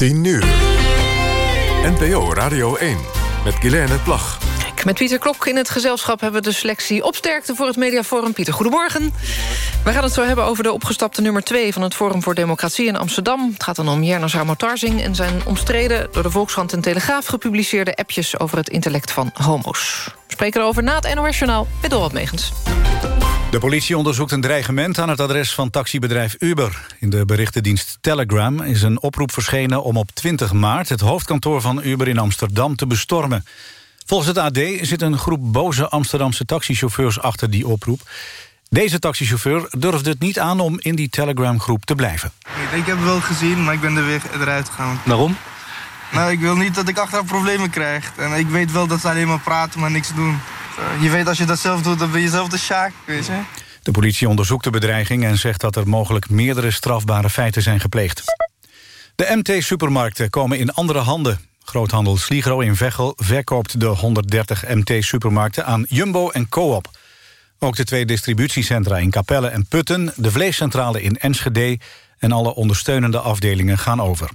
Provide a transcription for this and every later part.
10 uur. NPO Radio 1 met Guilaine Plag. Met Pieter Klok in het gezelschap hebben we de selectie opsterkte voor het Mediaforum. Pieter, goedemorgen. We gaan het zo hebben over de opgestapte nummer 2 van het Forum voor Democratie in Amsterdam. Het gaat dan om Jernas Hamotarzing en zijn omstreden... door de Volkskrant en Telegraaf gepubliceerde appjes... over het intellect van homo's. We spreken erover na het NOS Journaal met Dorot Megens. De politie onderzoekt een dreigement aan het adres van taxibedrijf Uber. In de berichtendienst Telegram is een oproep verschenen om op 20 maart... het hoofdkantoor van Uber in Amsterdam te bestormen. Volgens het AD zit een groep boze Amsterdamse taxichauffeurs achter die oproep. Deze taxichauffeur durfde het niet aan om in die Telegram-groep te blijven. Ik heb het wel gezien, maar ik ben er weer eruit gegaan. Waarom? Nou, ik wil niet dat ik achteraf problemen krijg. En ik weet wel dat ze alleen maar praten, maar niks doen. Je weet als je dat zelf doet, dan ben je zelf de sjaak, weet je. De politie onderzoekt de bedreiging en zegt dat er mogelijk meerdere strafbare feiten zijn gepleegd. De MT-supermarkten komen in andere handen. Groothandel Sligro in Veghel verkoopt de 130 MT-supermarkten aan Jumbo en Coop. Ook de twee distributiecentra in Capelle en Putten... de vleescentrale in Enschede en alle ondersteunende afdelingen gaan over.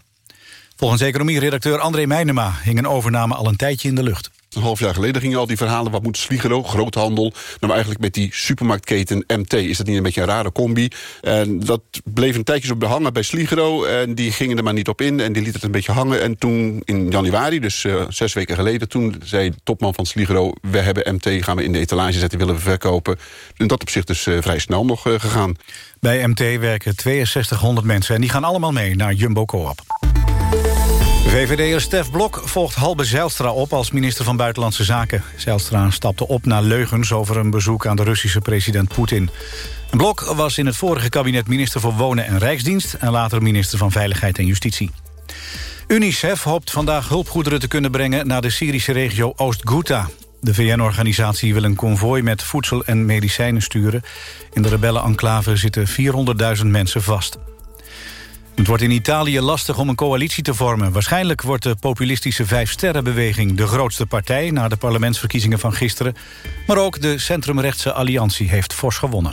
Volgens economie-redacteur André Meijnema hing een overname al een tijdje in de lucht. Een half jaar geleden gingen al die verhalen... wat moet Sligero, groothandel, nou eigenlijk met die supermarktketen MT... is dat niet een beetje een rare combi? En dat bleef een tijdje op behangen bij Sligero... en die gingen er maar niet op in en die lieten het een beetje hangen. En toen in januari, dus uh, zes weken geleden... toen zei de topman van Sligero... we hebben MT, gaan we in de etalage zetten, willen we verkopen. In dat opzicht is uh, vrij snel nog uh, gegaan. Bij MT werken 6200 mensen en die gaan allemaal mee naar Jumbo Coop. VVD'er Stef Blok volgt Halbe Zijlstra op als minister van Buitenlandse Zaken. Zijlstra stapte op na leugens over een bezoek aan de Russische president Poetin. Blok was in het vorige kabinet minister voor Wonen en Rijksdienst... en later minister van Veiligheid en Justitie. UNICEF hoopt vandaag hulpgoederen te kunnen brengen... naar de Syrische regio Oost-Ghouta. De VN-organisatie wil een konvooi met voedsel en medicijnen sturen. In de rebellenenclave zitten 400.000 mensen vast. Het wordt in Italië lastig om een coalitie te vormen. Waarschijnlijk wordt de populistische Vijfsterrenbeweging de grootste partij... na de parlementsverkiezingen van gisteren. Maar ook de centrumrechtse alliantie heeft fors gewonnen.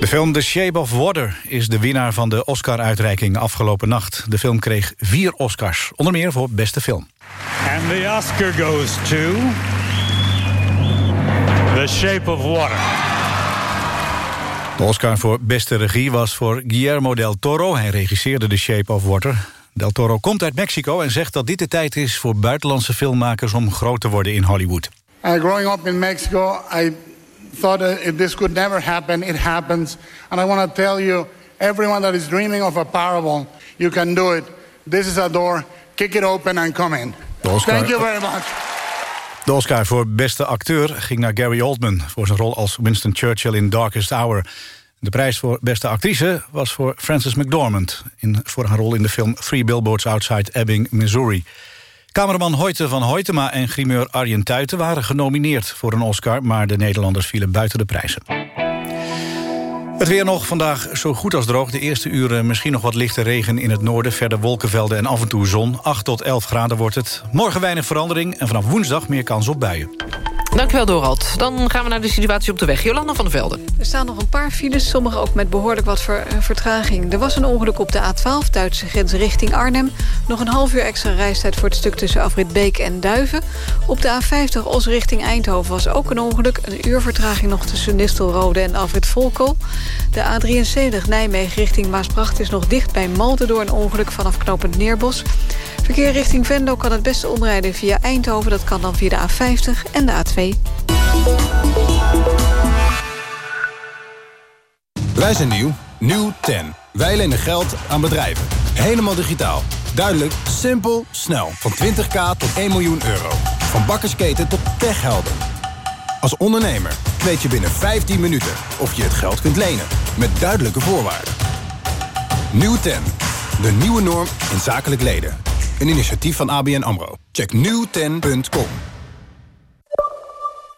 De film The Shape of Water is de winnaar van de Oscar-uitreiking afgelopen nacht. De film kreeg vier Oscars, onder meer voor beste film. And the Oscar goes to... The Shape of Water. De Oscar voor beste regie was voor Guillermo del Toro. Hij regisseerde The Shape of Water. Del Toro komt uit Mexico en zegt dat dit de tijd is... voor buitenlandse filmmakers om groot te worden in Hollywood. Uh, growing up in Mexico, I thought if this could never happen. It happens. And I want to tell you, everyone that is dreaming of a parable, you can do it. This is a door. Kick it open and come in. Thank you very much. De Oscar voor beste acteur ging naar Gary Oldman... voor zijn rol als Winston Churchill in Darkest Hour. De prijs voor beste actrice was voor Frances McDormand... In, voor haar rol in de film Three Billboards Outside Ebbing, Missouri. Cameraman Hoyte van Hoytema en grimeur Arjen Tuiten... waren genomineerd voor een Oscar... maar de Nederlanders vielen buiten de prijzen. Het weer nog vandaag zo goed als droog. De eerste uren misschien nog wat lichte regen in het noorden. Verder wolkenvelden en af en toe zon. 8 tot 11 graden wordt het. Morgen weinig verandering en vanaf woensdag meer kans op buien. Dankjewel, Dorald. Dan gaan we naar de situatie op de weg. Jolanda van der Velde. Er staan nog een paar files, sommige ook met behoorlijk wat ver, eh, vertraging. Er was een ongeluk op de A12, Duitse grens richting Arnhem. Nog een half uur extra reistijd voor het stuk tussen Afrit Beek en Duiven. Op de A50 Os richting Eindhoven was ook een ongeluk. Een uur vertraging nog tussen Nistelrode en Afrit Volkel. De A73 Nijmegen richting Maasbracht is nog dicht bij Malden... door een ongeluk vanaf knooppunt Neerbos. Verkeer richting Venlo kan het beste omrijden via Eindhoven. Dat kan dan via de A50 en de A2. Wij zijn nieuw. Nieuw 10. Wij lenen geld aan bedrijven. Helemaal digitaal. Duidelijk, simpel, snel. Van 20k tot 1 miljoen euro. Van bakkersketen tot techhelden. Als ondernemer weet je binnen 15 minuten of je het geld kunt lenen. Met duidelijke voorwaarden. Nieuw 10. De nieuwe norm in zakelijk leden. Een initiatief van ABN AMRO. Check nieuwten.com.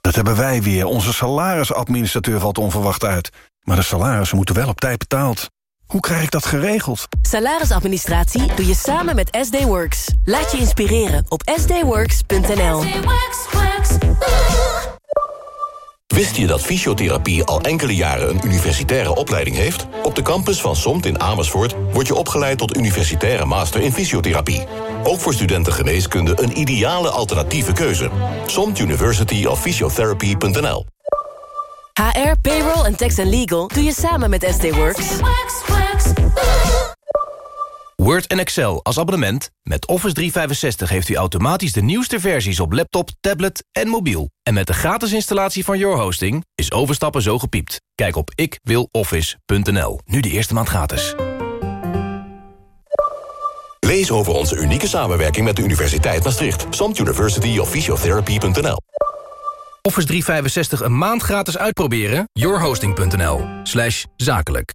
Dat hebben wij weer. Onze salarisadministrateur valt onverwacht uit. Maar de salarissen moeten wel op tijd betaald. Hoe krijg ik dat geregeld? Salarisadministratie doe je samen met SD Works. Laat je inspireren op sdworks.nl. Wist je dat fysiotherapie al enkele jaren een universitaire opleiding heeft? Op de campus van SOMT in Amersfoort word je opgeleid tot universitaire master in fysiotherapie. Ook voor studenten geneeskunde een ideale alternatieve keuze. SOMT University of Physiotherapy.nl HR, payroll en tax and legal doe je samen met SD Works. Word en Excel als abonnement. Met Office 365 heeft u automatisch de nieuwste versies op laptop, tablet en mobiel. En met de gratis installatie van Your Hosting is overstappen zo gepiept. Kijk op ikwiloffice.nl. Nu de eerste maand gratis. Lees over onze unieke samenwerking met de Universiteit Maastricht. Samt University of Physiotherapy.nl Office 365 een maand gratis uitproberen? yourhosting.nl slash zakelijk.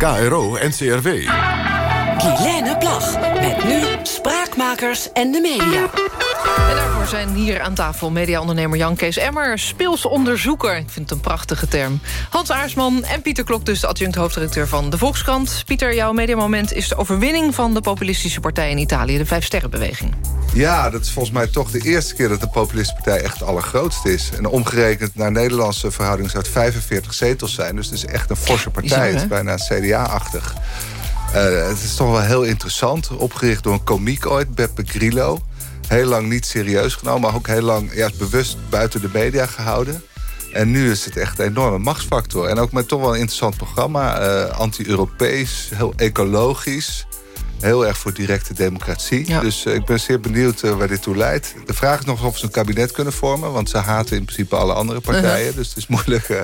KRO NCRW. Guilaine Plag. Met nu Spraakmakers en de media. En daarvoor zijn hier aan tafel mediaondernemer Jan Kees Emmer... speelsonderzoeker, ik vind het een prachtige term... Hans Aarsman en Pieter Klok, dus de adjunct-hoofdredacteur van de Volkskrant. Pieter, jouw mediamoment is de overwinning van de populistische partij in Italië... de Vijf Sterrenbeweging. Ja, dat is volgens mij toch de eerste keer dat de populistische partij echt het allergrootste is. En omgerekend naar Nederlandse verhouding zou het 45 zetels zijn. Dus het is echt een forse partij. het is bijna CDA-achtig. Uh, het is toch wel heel interessant. Opgericht door een komiek ooit, Beppe Grillo. Heel lang niet serieus genomen, maar ook heel lang juist bewust buiten de media gehouden. En nu is het echt een enorme machtsfactor. En ook met toch wel een interessant programma. Uh, Anti-Europees, heel ecologisch. Heel erg voor directe democratie. Dus uh, ik ben zeer benieuwd uh, waar dit toe leidt. De vraag is nog of ze een kabinet kunnen vormen. Want ze haten in principe alle andere partijen. -huh. Dus het is moeilijk uh,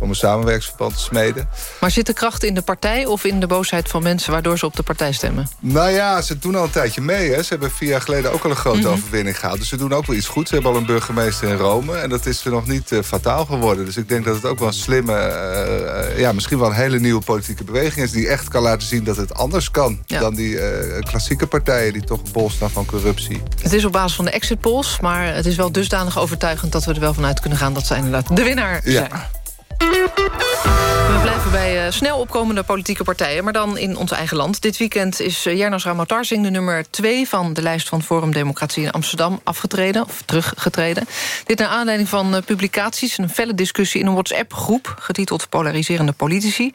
om een samenwerksverband te smeden. Maar zit de kracht in de partij of in de boosheid van mensen... waardoor ze op de partij stemmen? Nou ja, ze doen al een tijdje mee. Hè. Ze hebben vier jaar geleden ook al een grote -hmm. overwinning gehaald. Dus ze doen ook wel iets goed. Ze hebben al een burgemeester in Rome. En dat is er nog niet fataal geworden. Dus ik denk dat het ook wel een slimme... ja, misschien wel een hele nieuwe politieke beweging is... die echt kan laten zien dat het anders kan ja. dan die die uh, klassieke partijen die toch bol staan van corruptie. Het is op basis van de exit polls, maar het is wel dusdanig overtuigend... dat we er wel vanuit kunnen gaan dat zij inderdaad de winnaar ja. We blijven bij uh, snel opkomende politieke partijen... maar dan in ons eigen land. Dit weekend is uh, Jernos Ramotarsing de nummer 2... van de lijst van Forum Democratie in Amsterdam afgetreden... of teruggetreden. Dit naar aanleiding van uh, publicaties... een felle discussie in een WhatsApp-groep... getiteld Polariserende Politici.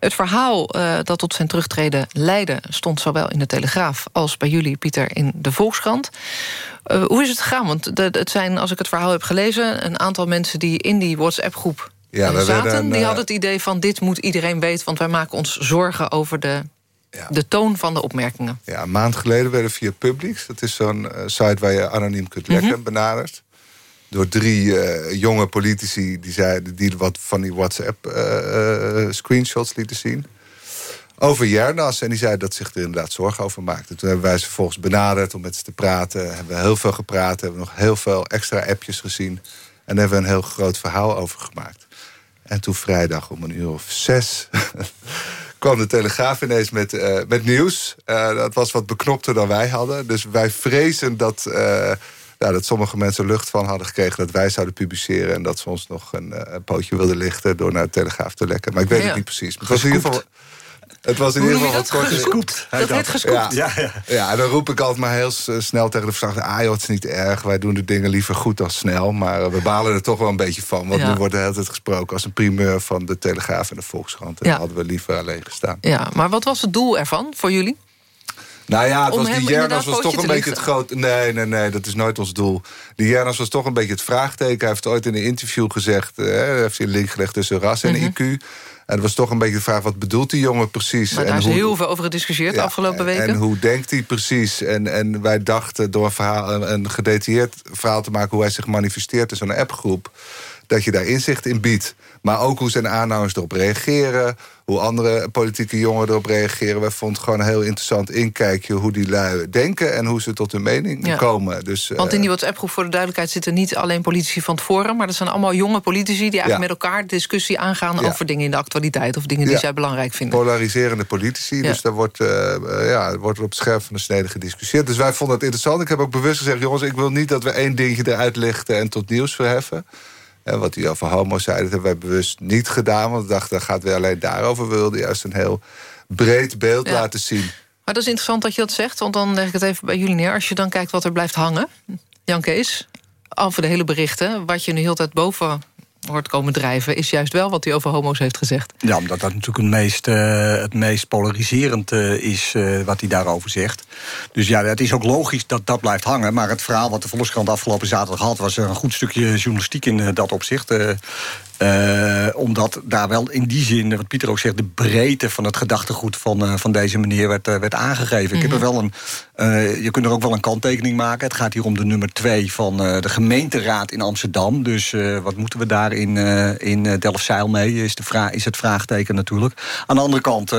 Het verhaal dat tot zijn terugtreden leidde... stond zowel in de Telegraaf als bij jullie, Pieter, in de Volkskrant. hoe is het gegaan? Want het zijn, als ik het verhaal heb gelezen... een aantal mensen die in die WhatsApp-groep ja, zaten, werden, die uh, hadden het idee van dit moet iedereen weten... want wij maken ons zorgen over de, ja. de toon van de opmerkingen. Ja, een maand geleden werden via Publix... dat is zo'n uh, site waar je anoniem kunt lekken, mm -hmm. benaderd... door drie uh, jonge politici die, zeiden, die wat van die WhatsApp-screenshots lieten zien... over Jernas. En die zeiden dat zich er inderdaad zorgen over maakte. Toen hebben wij ze volgens benaderd om met ze te praten. Hebben we heel veel gepraat. Hebben we nog heel veel extra appjes gezien. En hebben we een heel groot verhaal over gemaakt. En toen vrijdag om een uur of zes kwam de Telegraaf ineens met, uh, met nieuws. Uh, dat was wat beknopter dan wij hadden. Dus wij vrezen dat, uh, ja, dat sommige mensen lucht van hadden gekregen... dat wij zouden publiceren en dat ze ons nog een, een pootje wilden lichten... door naar de Telegraaf te lekken. Maar ik weet ja. het niet precies. Maar het was in ieder geval... Het was in ieder geval wat kort. Gescoopt. Dat heet gescoopt. Ja. Ja, ja. dan roep ik altijd maar heel snel tegen de verslag... ah joh, het is niet erg, wij doen de dingen liever goed dan snel. Maar we balen er toch wel een beetje van. Want ja. nu wordt de hele tijd gesproken als een primeur... van de Telegraaf en de Volkskrant. En ja. hadden we liever alleen gestaan. Ja, maar wat was het doel ervan voor jullie? Nou ja, het was, die Jernas was toch een beetje het grote... Nee, nee, nee, dat is nooit ons doel. Die Jernas was toch een beetje het vraagteken. Hij heeft ooit in een interview gezegd... Eh, heeft hij een link gelegd tussen ras en mm -hmm. IQ... En het was toch een beetje de vraag, wat bedoelt die jongen precies? Maar daar is hoe, heel veel over gediscussieerd ja, de afgelopen weken. En hoe denkt hij precies? En, en wij dachten door een, verhaal, een gedetailleerd verhaal te maken... hoe hij zich manifesteert in zo'n appgroep dat je daar inzicht in biedt. Maar ook hoe zijn aanhangers erop reageren... hoe andere politieke jongeren erop reageren. Wij vonden het gewoon een heel interessant inkijkje... hoe die lui denken en hoe ze tot hun mening Ja. komen. Dus, Want in eh, die WhatsApp-groep voor de duidelijkheid... zitten niet alleen politici van het Forum... maar dat zijn allemaal jonge politici... die eigenlijk Ja. met elkaar discussie aangaan... Ja. over dingen in de actualiteit... of dingen die zij belangrijk vinden. polariserende politici. Dus daar wordt, eh, eh, ja, wordt op scherp van de snede gediscussieerd. Dus wij vonden het interessant. Ik heb ook bewust gezegd... jongens, ik wil niet dat we één dingetje eruit lichten... en tot nieuws verheffen. En wat hij over homo's zei, dat hebben wij bewust niet gedaan. Want we dachten, dan gaat weer alleen daarover. We wilden juist een heel breed beeld Ja. laten zien. Maar dat is interessant dat je dat zegt, want dan leg ik het even bij jullie neer. Als je dan kijkt wat er blijft hangen, Jan Kees... over de hele berichten, wat je nu heel tijd boven hoort komen drijven... is juist wel wat hij over homo's heeft gezegd. Ja, omdat dat natuurlijk het meest, eh, het meest polariserend eh, is eh, wat hij daarover zegt. Dus ja, het is ook logisch dat dat blijft hangen. Maar het verhaal wat de Volkskrant afgelopen zaterdag had... was een goed stukje journalistiek in dat opzicht. Omdat daar wel in die zin, wat Pieter ook zegt... de breedte van het gedachtegoed van, van deze meneer werd, werd aangegeven. Ik heb er wel een, eh, je kunt er ook wel een kanttekening maken. Het gaat hier om de nummer twee van eh, de gemeenteraad in Amsterdam. Dus eh, wat moeten we daar in, in Delfzijl mee, is, de vraag, is het vraagteken natuurlijk. Aan de andere kant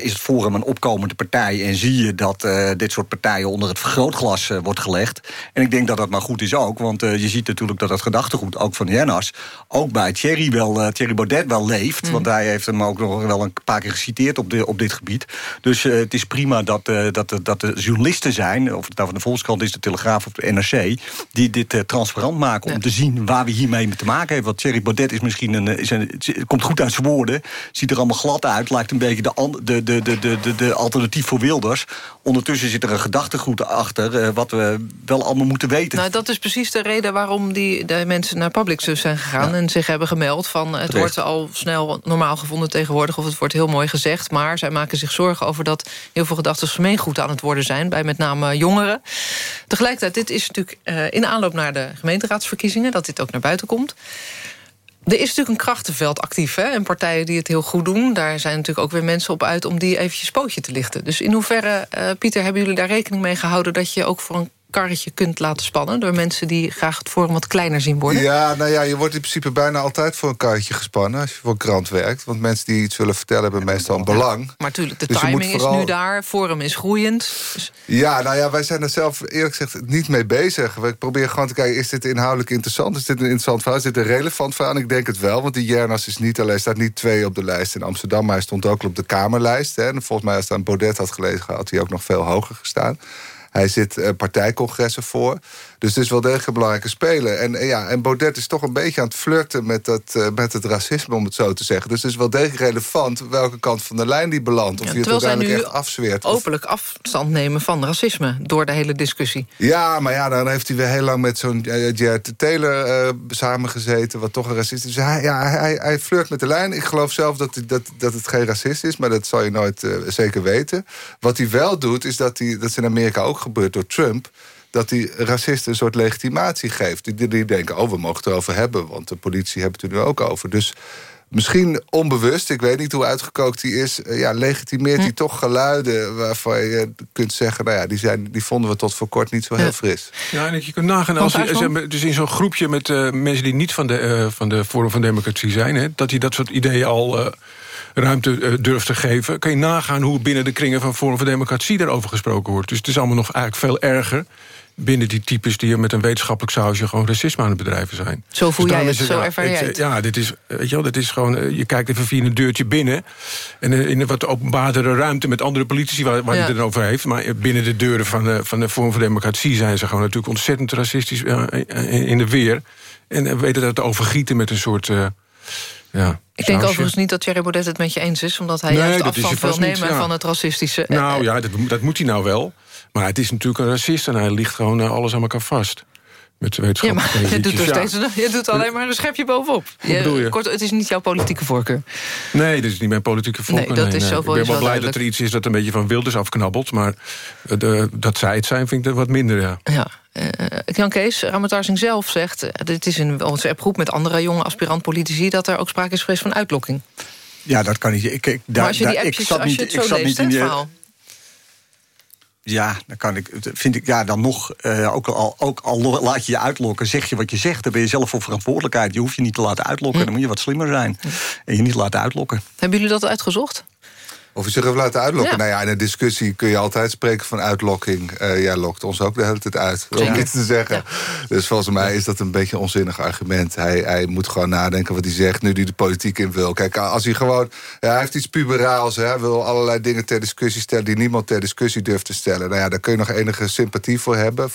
is het Forum een opkomende partij... en zie je dat dit soort partijen onder het vergrootglas wordt gelegd. En ik denk dat dat maar goed is ook, want je ziet natuurlijk dat het gedachtegoed... ook van Jennas, ook bij Thierry, wel, Thierry Baudet wel leeft. Want hij heeft hem ook nog wel een paar keer geciteerd op, de, op dit gebied. Dus het is prima dat, dat, dat de journalisten zijn... of het nou van de Volkskrant is, de Telegraaf of de NRC... die dit eh, transparant maken om te zien waar we hiermee te maken hebben. Want Thierry Baudet is misschien een, eh, is een, komt goed uit zijn woorden... ziet er allemaal glad uit, lijkt een beetje de, de, de, de, de, de, de alternatief voor Wilders. Ondertussen zit er een gedachtegoed achter... eh, wat we wel allemaal moeten weten. Nou, dat is precies de reden waarom die, de mensen naar Publicis zijn gegaan... en zich hebben gemeld van het Terecht. wordt al snel normaal gevonden tegenwoordig... of het wordt heel mooi gezegd, maar zij maken zich zorgen over... dat heel veel gedachten gemeengoed aan het worden zijn... bij met name jongeren. Tegelijkertijd, dit is natuurlijk eh, in aanloop naar de gemeenteraadsverkiezingen... dat dit ook naar buiten komt. Er is natuurlijk een krachtenveld actief, hè? En partijen die het heel goed doen... daar zijn natuurlijk ook weer mensen op uit om die eventjes pootje te lichten. Dus in hoeverre, eh, Pieter, hebben jullie daar rekening mee gehouden... dat je ook voor een karretje kunt laten spannen... door mensen die graag het forum wat kleiner zien worden? Ja, nou ja, je wordt in principe bijna altijd voor een karretje gespannen... als je voor een krant werkt. Want mensen die iets willen vertellen hebben meestal een belang. Maar natuurlijk, de Dus timing vooral- is nu daar, forum is groeiend. Dus Ja, nou ja, wij zijn er zelf eerlijk gezegd niet mee bezig. We proberen gewoon te kijken, is dit inhoudelijk interessant? Is dit een interessant verhaal? Is dit een relevant verhaal? En ik denk het wel, want die Jernas is niet alleen... staat niet twee op de lijst in Amsterdam... maar hij stond ook op de Kamerlijst. Hè. En volgens mij als hij aan Baudet had gelezen... had hij ook nog veel hoger gestaan. Hij zit eh, partijcongressen voor. Dus het is wel degelijk een belangrijke speler. En, eh, ja, en Baudet is toch een beetje aan het flirten met, dat, eh, met het racisme, om het zo te zeggen. Dus het is wel degelijk relevant welke kant van de lijn die belandt. Of Ja, je het uiteindelijk echt afzweert. Of- openlijk afstand nemen van racisme... door de hele discussie. Ja, maar ja, dan heeft hij weer heel lang met zo'n uh, Jared Taylor eh, samengezeten... wat toch een racist is. Dus hij, ja, hij, hij flirt met de lijn. Ik geloof zelf dat, hij- dat, dat het geen racist is... maar dat zal je nooit zeker weten. Wat hij wel doet, is dat hij... dat is in Amerika ook gebeurd door Trump... dat hij racisten een soort legitimatie geeft. Die, die denken, oh, we mogen het erover hebben... want de politie hebben het er nu ook over. Dus misschien onbewust, ik weet niet hoe uitgekookt hij is... eh, ja, legitimeert hij toch geluiden waarvan je kunt zeggen... nou ja, die, zijn, die vonden we tot voor kort niet zo heel fris. Ja, en dat je kunt nagaan, als Gaasman? dus in zo'n groepje met eh, mensen die niet van de, eh, van de Forum van Democratie zijn... Hè, dat hij dat soort ideeën al eh, ruimte durft te geven... kan je nagaan hoe binnen de kringen van Forum van Democratie daarover gesproken wordt. Dus het is allemaal nog eigenlijk veel erger binnen die types die er met een wetenschappelijk sausje gewoon racisme aan het bedrijven zijn. Zo voel Dus jij het, zo ja, ervaar jij eh, het. Ja, dit is, eh, weet je wel, dit is gewoon, eh, je kijkt even via een deurtje binnen. En eh, in een wat openbaardere ruimte met andere politici waar, waar Ja. het over heeft. Maar eh, binnen de deuren van, de van de Vorm van Democratie zijn ze gewoon natuurlijk ontzettend racistisch eh, in de weer. En eh, weten dat te overgieten met een soort. eh, ja, Ik denk overigens niet dat Thierry Baudet het met je eens is... omdat hij Nee, juist afstand wil nemen ja. van het racistische. Nou ja, dat, dat moet hij nou wel. Maar het is natuurlijk een racist en hij ligt gewoon eh, alles aan elkaar vast. Met zijn Ja, maar je doet, er steeds, je doet alleen maar een schepje bovenop. Wat bedoel je? Kort, het is niet jouw politieke voorkeur. Nee, dit is niet mijn politieke voorkeur. Nee, dat is Ik ben wel wel blij dat er iets is dat een beetje van Wilders afknabbelt. Maar eh, de, dat zij het zijn, vind ik er wat minder, ja. Ja. eh Jan Kees, Ramatarsing zelf zegt... dit is in onze appgroep met andere jonge aspirant-politici... dat er ook sprake is geweest van uitlokking. Ja, dat kan niet. Ik, ik, daar, maar als je die daar- ik zat als niet, je het ik zo zat leest, in het die, verhaal... Ja, dan kan ik, vind ik ja, dan nog, uh, ook, al, ook al laat je je uitlokken, zeg je wat je zegt, dan ben je zelf voor verantwoordelijkheid. Je hoeft je niet te laten uitlokken, hm. dan moet je wat slimmer zijn. En je niet laten uitlokken. Hebben jullie dat uitgezocht? Of je zich even laten uitlokken. Nou ja, in een discussie kun je altijd spreken van uitlokking. Uh, jij lokt ons ook de hele tijd uit, om iets te zeggen. Dus volgens mij is dat een beetje een onzinnig argument. Hij, hij moet gewoon nadenken wat hij zegt, nu hij de politiek in wil. Kijk, als hij gewoon... Ja, hij heeft iets puberaals, hij wil allerlei dingen ter discussie stellen... die niemand ter discussie durft te stellen. Nou ja, daar kun je nog enige sympathie voor hebben.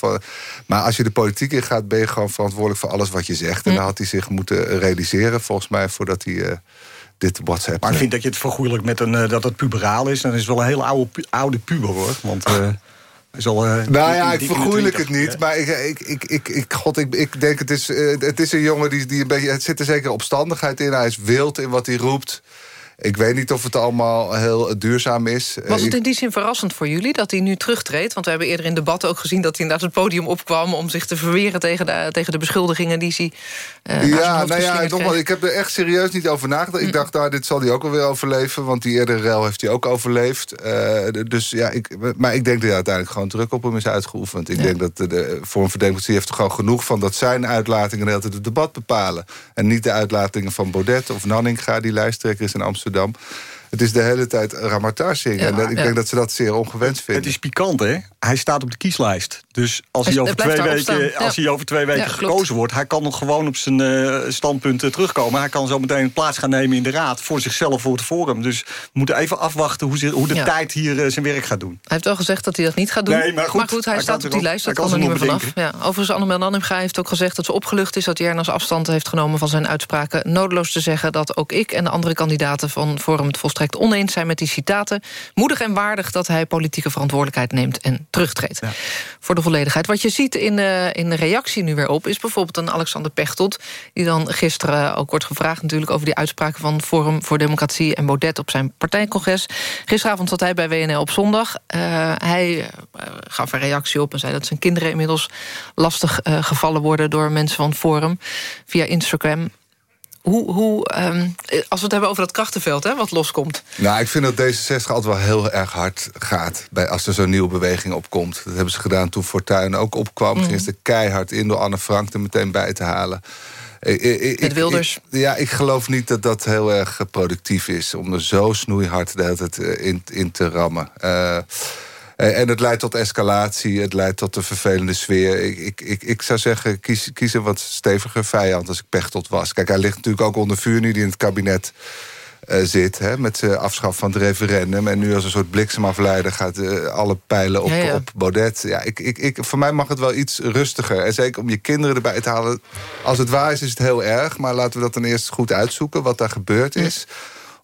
maar als je de politiek in gaat, ben je gewoon verantwoordelijk... voor alles wat je zegt. En dan had hij zich moeten realiseren, volgens mij, voordat hij... Uh, dit WhatsApp. Maar ik vind dat je het vergoeilijk met een, uh, dat het puberaal is. Dan is het wel een hele oude, oude puber hoor. Want. Uh, is al, uh, nou ja, ik vergoeilijk het niet. Maar ik, ik, ik, ik, ik, God, ik, ik denk het is, het is een jongen die, die een beetje. Het zit er zeker opstandigheid in. Hij is wild in wat hij roept. Ik weet niet of het allemaal heel duurzaam is. Was het in die zin verrassend voor jullie dat hij nu terugtreedt? Want we hebben eerder in debat ook gezien dat hij inderdaad het podium opkwam... om zich te verweren tegen de, tegen de beschuldigingen die hij uh, Ja, nou ja, nogmaals, ik heb er echt serieus niet over nagedacht. Ik mm. dacht, nou, dit zal hij ook wel weer overleven... want die eerdere rel heeft hij ook overleefd. Uh, dus ja, ik, maar ik denk dat hij uiteindelijk gewoon druk op hem is uitgeoefend. Ik denk dat de, de van Democratie heeft er gewoon genoeg van... dat zijn uitlatingen de hele tijd het debat bepalen. En niet de uitlatingen van Baudet of Nanninga... die lijsttrekker is in Amsterdam het is de hele tijd Ramatar zingen. en ik denk dat ze dat zeer ongewenst vinden. Het is pikant, hè? Hij staat op de kieslijst. Dus als hij, over, twee weken, als hij over twee weken gekozen wordt... hij kan nog gewoon op zijn uh, standpunt uh, terugkomen. Hij kan zo meteen plaats gaan nemen in de raad... voor zichzelf, voor het forum. Dus we moeten even afwachten hoe, hoe de tijd hier uh, zijn werk gaat doen. Hij heeft wel gezegd dat hij dat niet gaat doen. Nee, maar goed, maar goed hij, hij staat op die lijst, dat kan, er niet meer vanaf. Ja, overigens, Annemel Nanninga heeft ook gezegd dat ze opgelucht is... dat hij ergens afstand heeft genomen van zijn uitspraken. Nodeloos te zeggen dat ook ik en de andere kandidaten... van Forum het volstrekt oneens zijn met die citaten. Moedig en waardig dat hij politieke verantwoordelijkheid neemt en terugtreedt. Voor de volledigheid. Wat je ziet in, uh, in de reactie nu weer op... is bijvoorbeeld een Alexander Pechtold... die dan gisteren ook wordt gevraagd natuurlijk... over die uitspraken van Forum voor Democratie en Baudet... op zijn partijcongres. Gisteravond zat hij bij WNL op zondag. Uh, hij uh, gaf een reactie op en zei dat zijn kinderen... inmiddels lastig gevallen worden door mensen van Forum... via Instagram. Hoe, hoe, um, als we het hebben over dat krachtenveld, hè, wat loskomt. Nou, ik vind dat D66 altijd wel heel erg hard gaat... Bij, als er zo'n nieuwe beweging opkomt. Dat hebben ze gedaan toen Fortuyn ook opkwam. Mm. Gingen ze keihard in door Anne Frank er meteen bij te halen. Met Wilders? ja, ik geloof niet dat dat heel erg productief is... om er zo snoeihard de hele tijd eh, in, in te rammen. Uh, en het leidt tot escalatie, het leidt tot een vervelende sfeer. Ik, ik, ik, ik zou zeggen, kies, kies een wat steviger vijand als ik Pechtold was. Kijk, hij ligt natuurlijk ook onder vuur nu die in het kabinet uh, zit... Hè, met zijn afschaf van het referendum. En nu als een soort bliksemafleider gaat uh, alle pijlen op, op Baudet. Ja, ik, ik, ik, voor mij mag het wel iets rustiger. En zeker om je kinderen erbij te halen. Als het waar is, is het heel erg. Maar laten we dat dan eerst goed uitzoeken, wat daar gebeurd is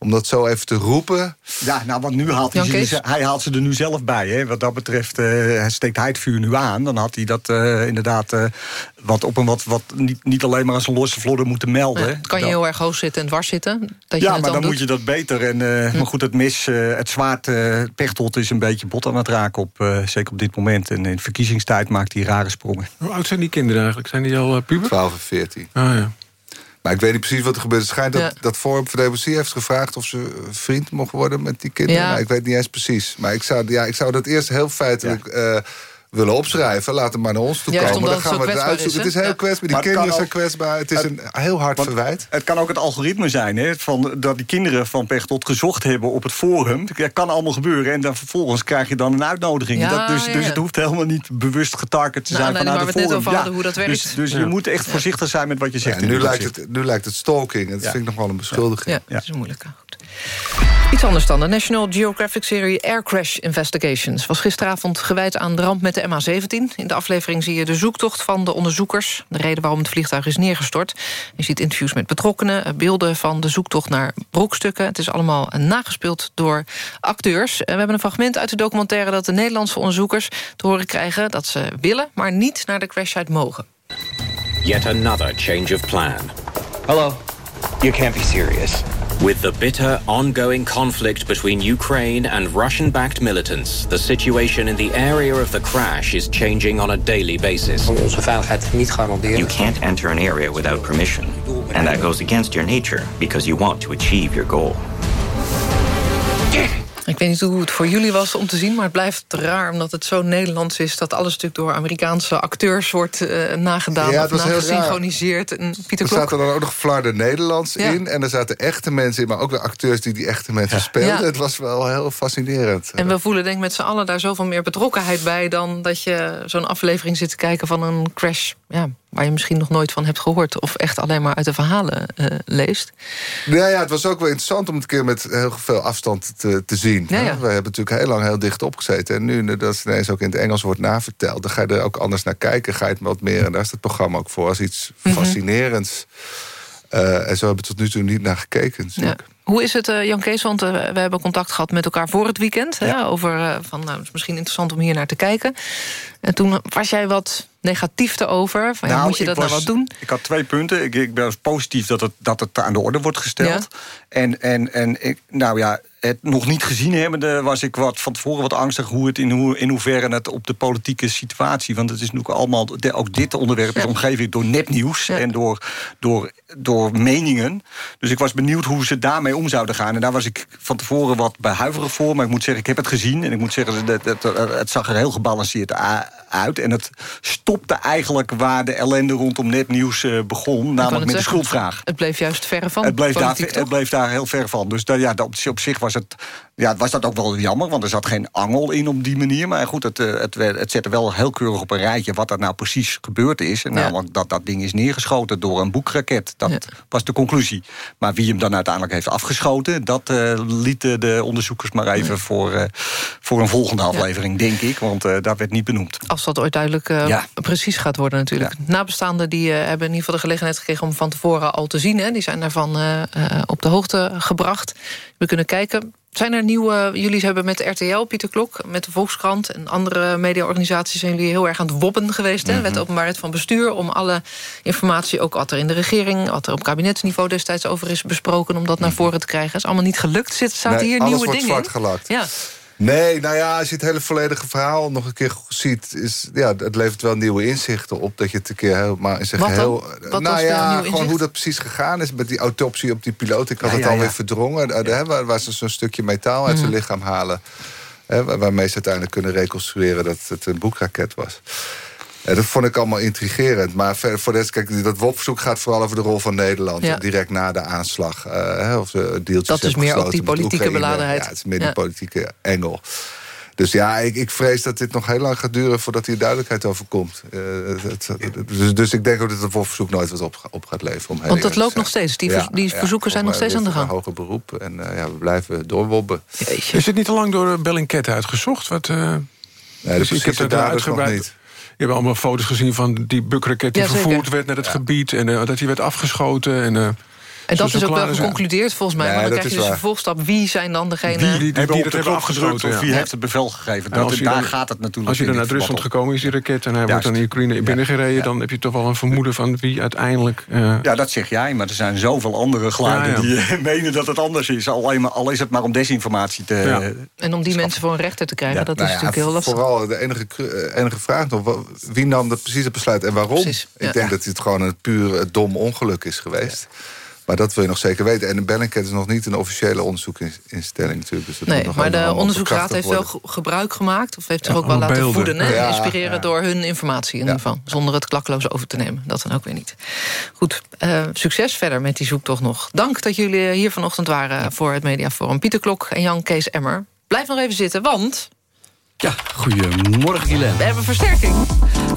om dat zo even te roepen. Ja, nou, want nu haalt hij, ze, hij haalt ze er nu zelf bij. Hè. Wat dat betreft uh, steekt hij het vuur nu aan. Dan had hij dat uh, inderdaad uh, wat op een wat, wat niet, niet alleen maar als een losse vlodder moeten melden. Ja, kan je heel erg hoog zitten en dwars zitten? Dat ja, maar dan, moet je dat beter. En, hm. Maar goed, het mis, het zwaard, Pechtold is een beetje bot aan het raken. Op, zeker op dit moment. En in verkiezingstijd maakt hij rare sprongen. Hoe oud zijn die kinderen eigenlijk? Zijn die al puber? 12 en 14. Ah ja. Maar ik weet niet precies wat er gebeurt. Het schijnt dat, dat Forum voor Democratie heeft gevraagd... of ze vriend mogen worden met die kinderen. Ja. ik weet niet eens precies. Maar ik zou, ja, ik zou dat eerst heel feitelijk... Uh, willen opschrijven, laat hem maar naar ons toe komen. Dan gaan we het uitzoeken. Het is heel kwetsbaar. Die kinderen zijn kwetsbaar. Het is een heel hard verwijt. Het kan ook het algoritme zijn. Hè, van, dat die kinderen van Pechtold gezocht hebben op het forum. Dat kan allemaal gebeuren. En dan vervolgens krijg je dan een uitnodiging. Ja, dat, dus, dus het hoeft helemaal niet bewust getarget te nou, zijn nou, vanuit het forum. Net over hoe dat werkt. Dus, dus je moet echt voorzichtig zijn met wat je zegt. nu, lijkt het, nu lijkt het stalking. Dat vind ik nog wel een beschuldiging. Ja, dat is moeilijk. Iets anders dan. De National Geographic-serie Air Crash Investigations... was gisteravond gewijd aan de ramp met de MH17. In de aflevering zie je de zoektocht van de onderzoekers... de reden waarom het vliegtuig is neergestort. Je ziet interviews met betrokkenen, beelden van de zoektocht naar broekstukken. Het is allemaal nagespeeld door acteurs. We hebben een fragment uit de documentaire... dat de Nederlandse onderzoekers te horen krijgen... dat ze willen, maar niet naar de crashsite mogen. Yet another change of plan. Hello. You can't be serious. With the bitter, ongoing conflict between Ukraine and Russian-backed militants, the situation in the area of the crash is changing on a daily basis. Onze veiligheid niet garanderen. You can't enter an area without permission, and that goes against your nature because you want to achieve your goal. Ik weet niet hoe het voor jullie was om te zien... maar het blijft raar omdat het zo Nederlands is... dat alles natuurlijk door Amerikaanse acteurs wordt uh, nagedaan... Ja, het was of heel gesynchroniseerd. En Pieter er Klok... zaten dan ook nog flarde Nederlands Ja. in... en er zaten echte mensen in, maar ook weer acteurs die die echte mensen speelden. Ja. Het was wel heel fascinerend. En we voelen denk ik met z'n allen daar zoveel meer betrokkenheid bij... dan dat je zo'n aflevering zit te kijken van een crash... Ja, waar je misschien nog nooit van hebt gehoord... of echt alleen maar uit de verhalen eh, leest. Ja, ja, het was ook wel interessant om het een keer met heel veel afstand te, te zien. Ja. We hebben natuurlijk heel lang heel dicht opgezeten. En nu dat het ineens ook in het Engels wordt naverteld... dan ga je er ook anders naar kijken, ga je het wat meer... en daar is het programma ook voor, als iets Mhm. fascinerends. Eh, en zo hebben we tot nu toe niet naar gekeken. natuurlijk. Hoe is het, eh, Jan Kees? Want eh, we hebben contact gehad met elkaar voor het weekend. Hè, over van, nou, het is misschien interessant om hier naar te kijken. En toen was jij wat negatief erover. Van, ja, moet je dat nou was- wat doen? Ik had twee punten. Ik, ik ben positief dat het, dat het aan de orde wordt gesteld. En, en, en ik, nou ja, het nog niet gezien hebbende was ik wat, van tevoren wat angstig... Hoe het in, hoe, in hoeverre het op de politieke situatie... want het is natuurlijk allemaal, de- ook dit onderwerp is omgeven door nepnieuws... en door, door, door meningen. Dus ik was benieuwd hoe ze daarmee om zouden gaan. En daar was ik van tevoren wat behuiverig voor. Maar ik moet zeggen, ik heb het gezien. En ik moet zeggen, dat, dat, dat- het zag er heel gebalanceerd a- uit. En het stopte eigenlijk waar de ellende rondom nepnieuws eh, begon. Namelijk met de schuldvraag. Het bleef juist verre van Het bleef, daar, het bleef daar heel ver van. Dus ja, op, zich was, het, ja, was dat ook wel jammer, want er zat geen angel in op die manier. Maar goed, het, eh, het, het zette wel heel keurig op een rijtje wat er nou precies gebeurd is. En namelijk dat dat ding is neergeschoten door een boekraket. Dat was de conclusie. Maar wie hem dan uiteindelijk heeft afgeschoten, dat eh, lieten de onderzoekers maar even voor, voor een volgende aflevering, denk ik. Want daar werd niet benoemd. Als dat ooit duidelijk eh, Ja. precies gaat worden natuurlijk. Nabestaanden die, eh, hebben in ieder geval de gelegenheid gekregen... om van tevoren al te zien. Hè. Die zijn daarvan eh, op de hoogte gebracht. We kunnen kijken. Zijn er nieuwe... Jullie hebben met RTL, Pieter Klok, met de Volkskrant... en andere mediaorganisaties zijn jullie heel erg aan het wobben geweest. hè? Wet openbaarheid van bestuur. Om alle informatie, ook wat er in de regering... wat er op kabinetsniveau destijds over is besproken... om dat naar voren te krijgen. is allemaal niet gelukt. Zit, zaten Nee, hier alles nieuwe wordt dingen zwart gelakt. Ja. Nee, nou ja, als je het hele volledige verhaal nog een keer ziet... Is, ja, het levert wel nieuwe inzichten op. Dat je het een keer helemaal in zijn Wat geheel... Wat nou was de ja, gewoon hoe dat precies gegaan is... met die autopsie op die piloot. Ik had Ja, het ja, alweer ja. verdrongen. eh, hè, waar, waar ze zo'n stukje metaal uit zijn Mhm. lichaam halen. Hè, waar- waarmee ze uiteindelijk kunnen reconstrueren dat het een boekraket was. Dat vond ik allemaal intrigerend. Maar voor de rest, kijk, dat WOP-verzoek gaat vooral over de rol van Nederland. Ja. Direct na de aanslag. eh, hè, of de deeltjes Dat is meer ook die politieke beladenheid. Ja, het is meer Ja. die politieke engel. Dus ja, ik, ik vrees dat dit nog heel lang gaat duren... voordat hier duidelijkheid over komt. Eh, het- het- dus, dus ik denk ook dat het WOP-verzoek nooit wat op, op gaat leveren. Om Want dat loopt nog steeds. Die vers- die verzoeken zijn nog steeds mij aan de er gang. een hoger beroep. En eh, ja, we blijven doorwobben. Is het niet te lang door eh, Bellingcat uitgezocht? Wat, eh, de dus ik precieze heb dat daders nog uitgebreid. niet. Je hebt allemaal foto's gezien van die bukraket die Ja, vervoerd werd naar het gebied... en eh, dat die werd afgeschoten. En, eh, En dat is ook wel geconcludeerd volgens mij. Nee, maar dan krijg je is dus waar. een vervolgstap. Wie zijn dan degene... Wie die, die, Hebben die op dat de hebben knop gedrukt afgeschoten. of wie ja. heeft het bevel gegeven? En Dat, als je daar dan- gaat het natuurlijk Als je dan uit dit Rusland gekomen is, die raket... en hij wordt Juist. dan in Oekraïne binnengereden... dan heb je toch wel een vermoeden van wie uiteindelijk... eh, Ja, dat zeg jij, maar er zijn zoveel andere geluiden Ja, ja. die eh, menen dat het anders is. Alleen maar, al is het maar om desinformatie te... Ja. En om die mensen voor een rechter te krijgen, dat Nou is ja, natuurlijk heel lastig. Vooral de enige, eh, enige vraag nog. Wie nam dat precies het besluit en waarom? Ik ja. denk dat het gewoon een puur eh, dom ongeluk is geweest. Maar dat wil je nog zeker weten. En de Bellingcat is nog niet een officiële onderzoekinstelling natuurlijk. Dus dat Nee, nog maar de onderzoeksraad heeft wel worden. gebruik gemaakt... of heeft zich Ja, ook wel laten beelden. voeden, Ja, inspireren ja. door hun informatie in ieder geval. Zonder het klakloos over te nemen. Dat dan ook weer niet. Goed, eh, succes verder met die zoektocht nog. Dank dat jullie hier vanochtend waren voor het Mediaforum. Pieter Klok en Jan Kees Emmer. Blijf nog even zitten, want Ja, goedemorgen Guilaine. we hebben versterking.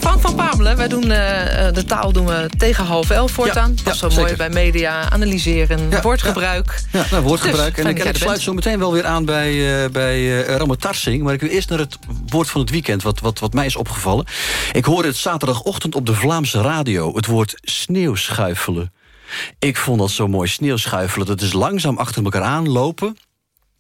Frank van Pamelen, wij doen eh, eh, de taal doen we tegen half elf voortaan. Ja, dat is zo mooi bij media, analyseren, Ja, woordgebruik. Ja, nou, woordgebruik. Dus, en fijn ik, dat en ik sluit zo meteen wel weer aan bij, eh bij Ramo Tarsing. Maar ik wil eerst naar het woord van het weekend, wat, wat, wat mij is opgevallen. Ik hoorde het zaterdagochtend op de Vlaamse radio. Het woord sneeuwschuifelen. Ik vond dat zo mooi, sneeuwschuifelen. Dat is langzaam achter elkaar aanlopen.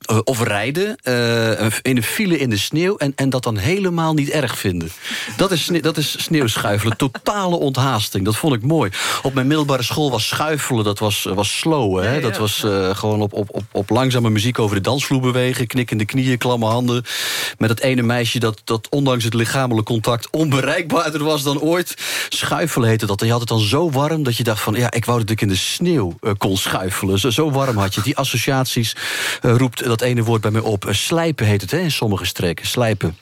Eh, of rijden eh, in een file in de sneeuw... En, en dat dan helemaal niet erg vinden. Dat is, dat is sneeuwschuifelen. Totale onthaasting. Dat vond ik mooi. Op mijn middelbare school was schuifelen, dat was, was slow. Hè? Dat was eh, gewoon op, op, op, op langzame muziek over de dansvloer bewegen... knikkende knieën, klamme handen. Met dat ene meisje dat, dat ondanks het lichamelijk contact... onbereikbaarder was dan ooit. Schuifelen heette dat. En je had het dan zo warm dat je dacht van... ja, ik wou dat ik in de sneeuw eh, kon schuifelen. Zo, zo warm had je. Die associaties eh, roept dat dat ene woord bij mij op. Eh, slijpen heet het hè, in sommige streken. Slijpen.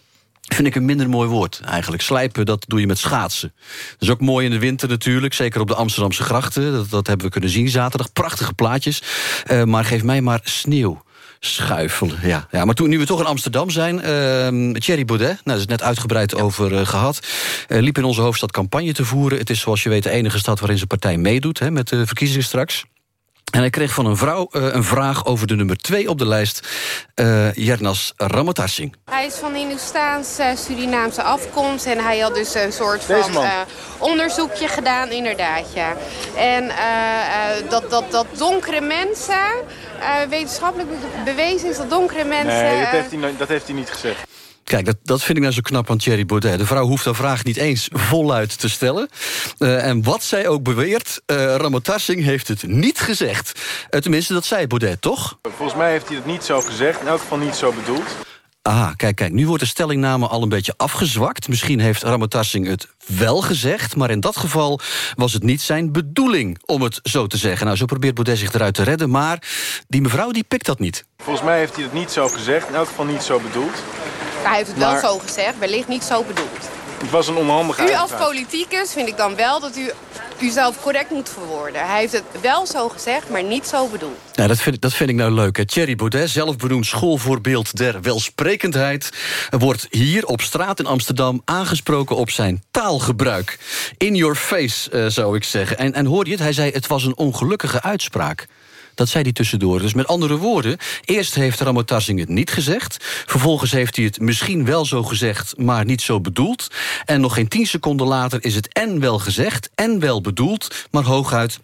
Vind ik een minder mooi woord eigenlijk. Slijpen, dat doe je met schaatsen. Dat is ook mooi in de winter natuurlijk. Zeker op de Amsterdamse grachten. Dat, dat hebben we kunnen zien zaterdag. Prachtige plaatjes. Uh, maar geef mij maar sneeuw schuifelen. Ja. Ja, maar toen, nu we toch in Amsterdam zijn... Uh, Thierry Baudet, nou, daar is net uitgebreid over uh, gehad... Uh, liep in onze hoofdstad campagne te voeren. Het is zoals je weet de enige stad waarin zijn partij meedoet... Hè, met de verkiezingen straks. En hij kreeg van een vrouw uh, een vraag over de nummer 2 op de lijst, uh, Jernas Ramotarsing. Hij is van Hindoestaanse Surinaamse afkomst en hij had dus een soort van uh, onderzoekje gedaan, inderdaad. Ja. En dat, dat, dat donkere mensen, wetenschappelijk bewezen is dat donkere mensen... Nee, dat heeft hij, dat heeft hij niet gezegd. Kijk, dat, dat vind ik nou zo knap aan Thierry Baudet. De vrouw hoeft haar vraag niet eens voluit te stellen. Uh, en wat zij ook beweert, uh, Ramotarsing heeft het niet gezegd. Uh, tenminste, dat zei Baudet, toch? Volgens mij heeft hij het niet zo gezegd. In elk geval niet zo bedoeld. Ah, kijk, kijk, nu wordt de stellingname al een beetje afgezwakt. Misschien heeft Ramotarsing het wel gezegd... maar in dat geval was het niet zijn bedoeling om het zo te zeggen. Nou, zo probeert Baudet zich eruit te redden, maar die mevrouw die pikt dat niet. Volgens mij heeft hij het niet zo gezegd, in elk geval niet zo bedoeld. Hij heeft het maar... wel zo gezegd, wellicht niet zo bedoeld. Het was een onhandige U als politicus vind ik dan wel dat u uzelf correct moet verwoorden. Hij heeft het wel zo gezegd, maar niet zo bedoeld. Ja, dat, vind, dat vind ik nou leuk. Hè. Thierry Baudet, zelfbenoemd schoolvoorbeeld der welsprekendheid... wordt hier op straat in Amsterdam aangesproken op zijn taalgebruik. In your face, uh, zou ik zeggen. En, en hoorde je het? Hij zei, het was een ongelukkige uitspraak. Dat zei hij tussendoor. Dus met andere woorden, eerst heeft Ramotarsing het niet gezegd... vervolgens heeft hij het misschien wel zo gezegd, maar niet zo bedoeld... en nog geen tien seconden later is het en wel gezegd en wel bedoeld... maar hooguit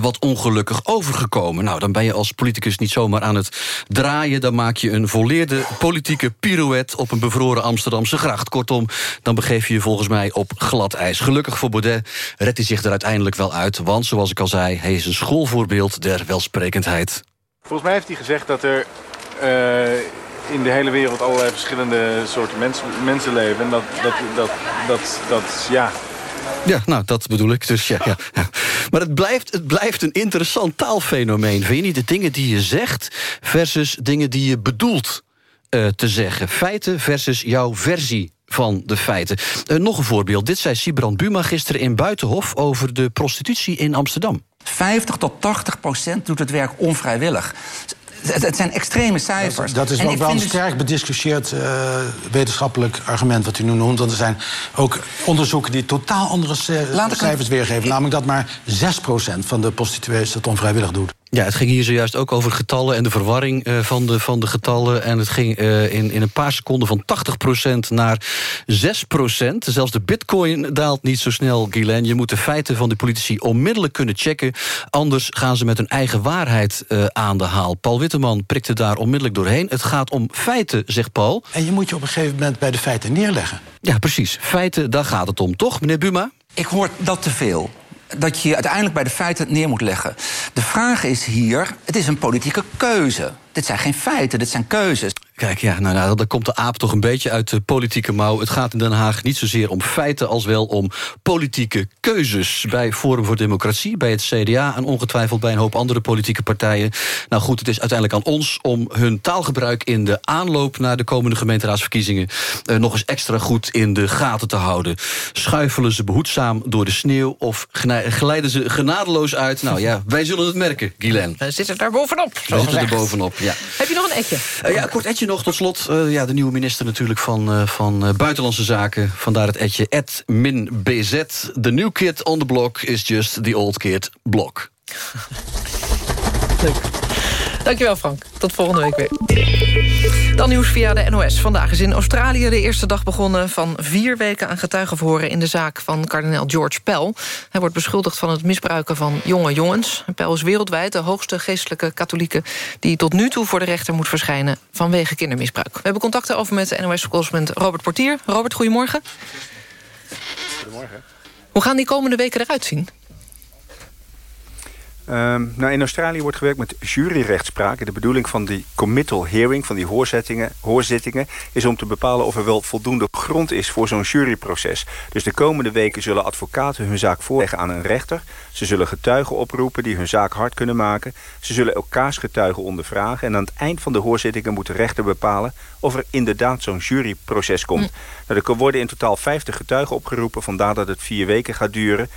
wat ongelukkig overgekomen. Nou, dan ben je als politicus niet zomaar aan het draaien. Dan maak je een volleerde politieke pirouette... op een bevroren Amsterdamse gracht. Kortom, dan begeef je je volgens mij op glad ijs. Gelukkig voor Baudet redt hij zich er uiteindelijk wel uit. Want, zoals ik al zei, hij is een schoolvoorbeeld der welsprekendheid. Volgens mij heeft hij gezegd dat er... Uh in de hele wereld allerlei verschillende soorten mensen, mensen leven. En dat, dat, dat, dat, dat, ja, ja, nou, dat bedoel ik. Dus ja, ja. Maar het blijft, het blijft een interessant taalfenomeen. Vind je niet? De dingen die je zegt versus dingen die je bedoelt uh, te zeggen. Feiten versus jouw versie van de feiten. Uh, nog een voorbeeld. Dit zei Sibrand Buma gisteren in Buitenhof... over de prostitutie in Amsterdam. 50 tot 80 procent doet het werk onvrijwillig. Het, zijn extreme cijfers. Dat is, dat is ook wel een sterk bediscussieerd uh, wetenschappelijk argument wat u nu noemt. Want er zijn ook onderzoeken die totaal andere cijfers weergeven. Namelijk dat maar 6% van de prostituees dat onvrijwillig doet. Ja, het ging hier zojuist ook over getallen en de verwarring uh, van, de, van de getallen. En het ging uh, in, in een paar seconden van 80% naar 6%. Zelfs de bitcoin daalt niet zo snel, Guylaine. Je moet de feiten van de politici onmiddellijk kunnen checken. Anders gaan ze met hun eigen waarheid uh, aan de haal. Paul Witteman prikte daar onmiddellijk doorheen. Het gaat om feiten, zegt Paul. En je moet je op een gegeven moment bij de feiten neerleggen. Ja, precies. Feiten, daar gaat het om, toch, meneer Buma? Ik hoor dat te veel dat je uiteindelijk bij de feiten neer moet leggen. De vraag is hier, het is een politieke keuze. Dit zijn geen feiten, dit zijn keuzes. Kijk, ja, nou, nou, dan komt de aap toch een beetje uit de politieke mouw. Het gaat in Den Haag niet zozeer om feiten als wel om politieke keuzes. Bij Forum voor Democratie, bij het CDA... en ongetwijfeld bij een hoop andere politieke partijen. Nou goed, het is uiteindelijk aan ons om hun taalgebruik... in de aanloop naar de komende gemeenteraadsverkiezingen... Eh, nog eens extra goed in de gaten te houden. Schuifelen ze behoedzaam door de sneeuw... of glijden ze genadeloos uit? Nou ja, wij zullen het merken, Guylaine. We zitten daar bovenop, We zitten er bovenop, ja. Heb je nog een etje? Uh, ja, kort etje nog tot slot. Uh, ja, de nieuwe minister natuurlijk van, uh, van Buitenlandse Zaken. Vandaar het etje Ed min BZ. The new kid on the block is just the old kid block. Leuk. Dankjewel Frank. Tot volgende week weer. Dan nieuws via de NOS. Vandaag is in Australië de eerste dag begonnen... van vier weken aan getuigenverhoren in de zaak van kardinaal George Pell. Hij wordt beschuldigd van het misbruiken van jonge jongens. Pell is wereldwijd de hoogste geestelijke katholieke... die tot nu toe voor de rechter moet verschijnen vanwege kindermisbruik. We hebben contacten over met NOS-correspondent Robert Portier. Robert, goedemorgen. Goedemorgen. Hoe gaan die komende weken eruit zien? Um, nou, in Australië wordt gewerkt met juryrechtspraak. De bedoeling van die committal hearing, van die hoorzittingen, hoorzittingen... is om te bepalen of er wel voldoende grond is voor zo'n juryproces. Dus de komende weken zullen advocaten hun zaak voorleggen aan een rechter. Ze zullen getuigen oproepen die hun zaak hard kunnen maken. Ze zullen elkaars getuigen ondervragen. En aan het eind van de hoorzittingen moet de rechter bepalen... of er inderdaad zo'n juryproces komt. Hm. Nou, er worden in totaal 50 getuigen opgeroepen. Vandaar dat het vier weken gaat duren.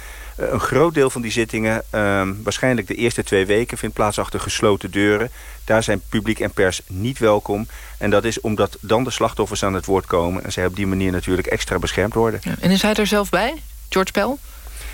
Eh, een groot deel van die zittingen, ehm, waarschijnlijk de eerste twee weken... vindt plaats achter gesloten deuren. Daar zijn publiek en pers niet welkom. En dat is omdat dan de slachtoffers aan het woord komen... en zij op die manier natuurlijk extra beschermd worden. Ja, en is hij er zelf bij, George Pell?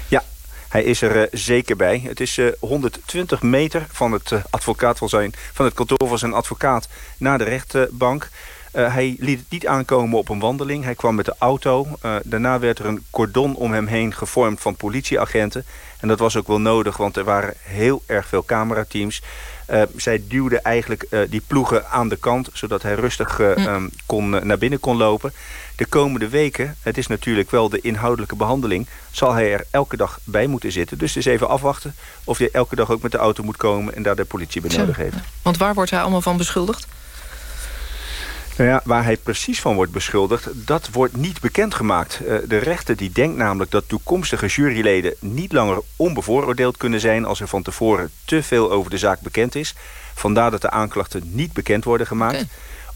Ja, hij is er uh, zeker bij. Het is uh, eh, 120 meter van het, advocaat van, zijn, van het kantoor van zijn advocaat naar de rechtbank. Uh, hij liet het niet aankomen op een wandeling. Hij kwam met de auto. Uh, daarna werd er een cordon om hem heen gevormd van politieagenten. En dat was ook wel nodig, want er waren heel erg veel camerateams. Uh, zij duwden eigenlijk die ploegen aan de kant... zodat hij rustig um, kon, naar binnen kon lopen. De komende weken, het is natuurlijk wel de inhoudelijke behandeling... zal hij er elke dag bij moeten zitten. Dus het is even afwachten of hij elke dag ook met de auto moet komen... en daar de politie bij nodig heeft. Want waar wordt hij allemaal van beschuldigd? Nou ja, waar hij precies van wordt beschuldigd, dat wordt niet bekendgemaakt. Uh, de rechter die denkt namelijk dat toekomstige juryleden niet langer onbevooroordeeld kunnen zijn als er van tevoren te veel over de zaak bekend is. Vandaar dat de aanklachten niet bekend worden gemaakt. Okay.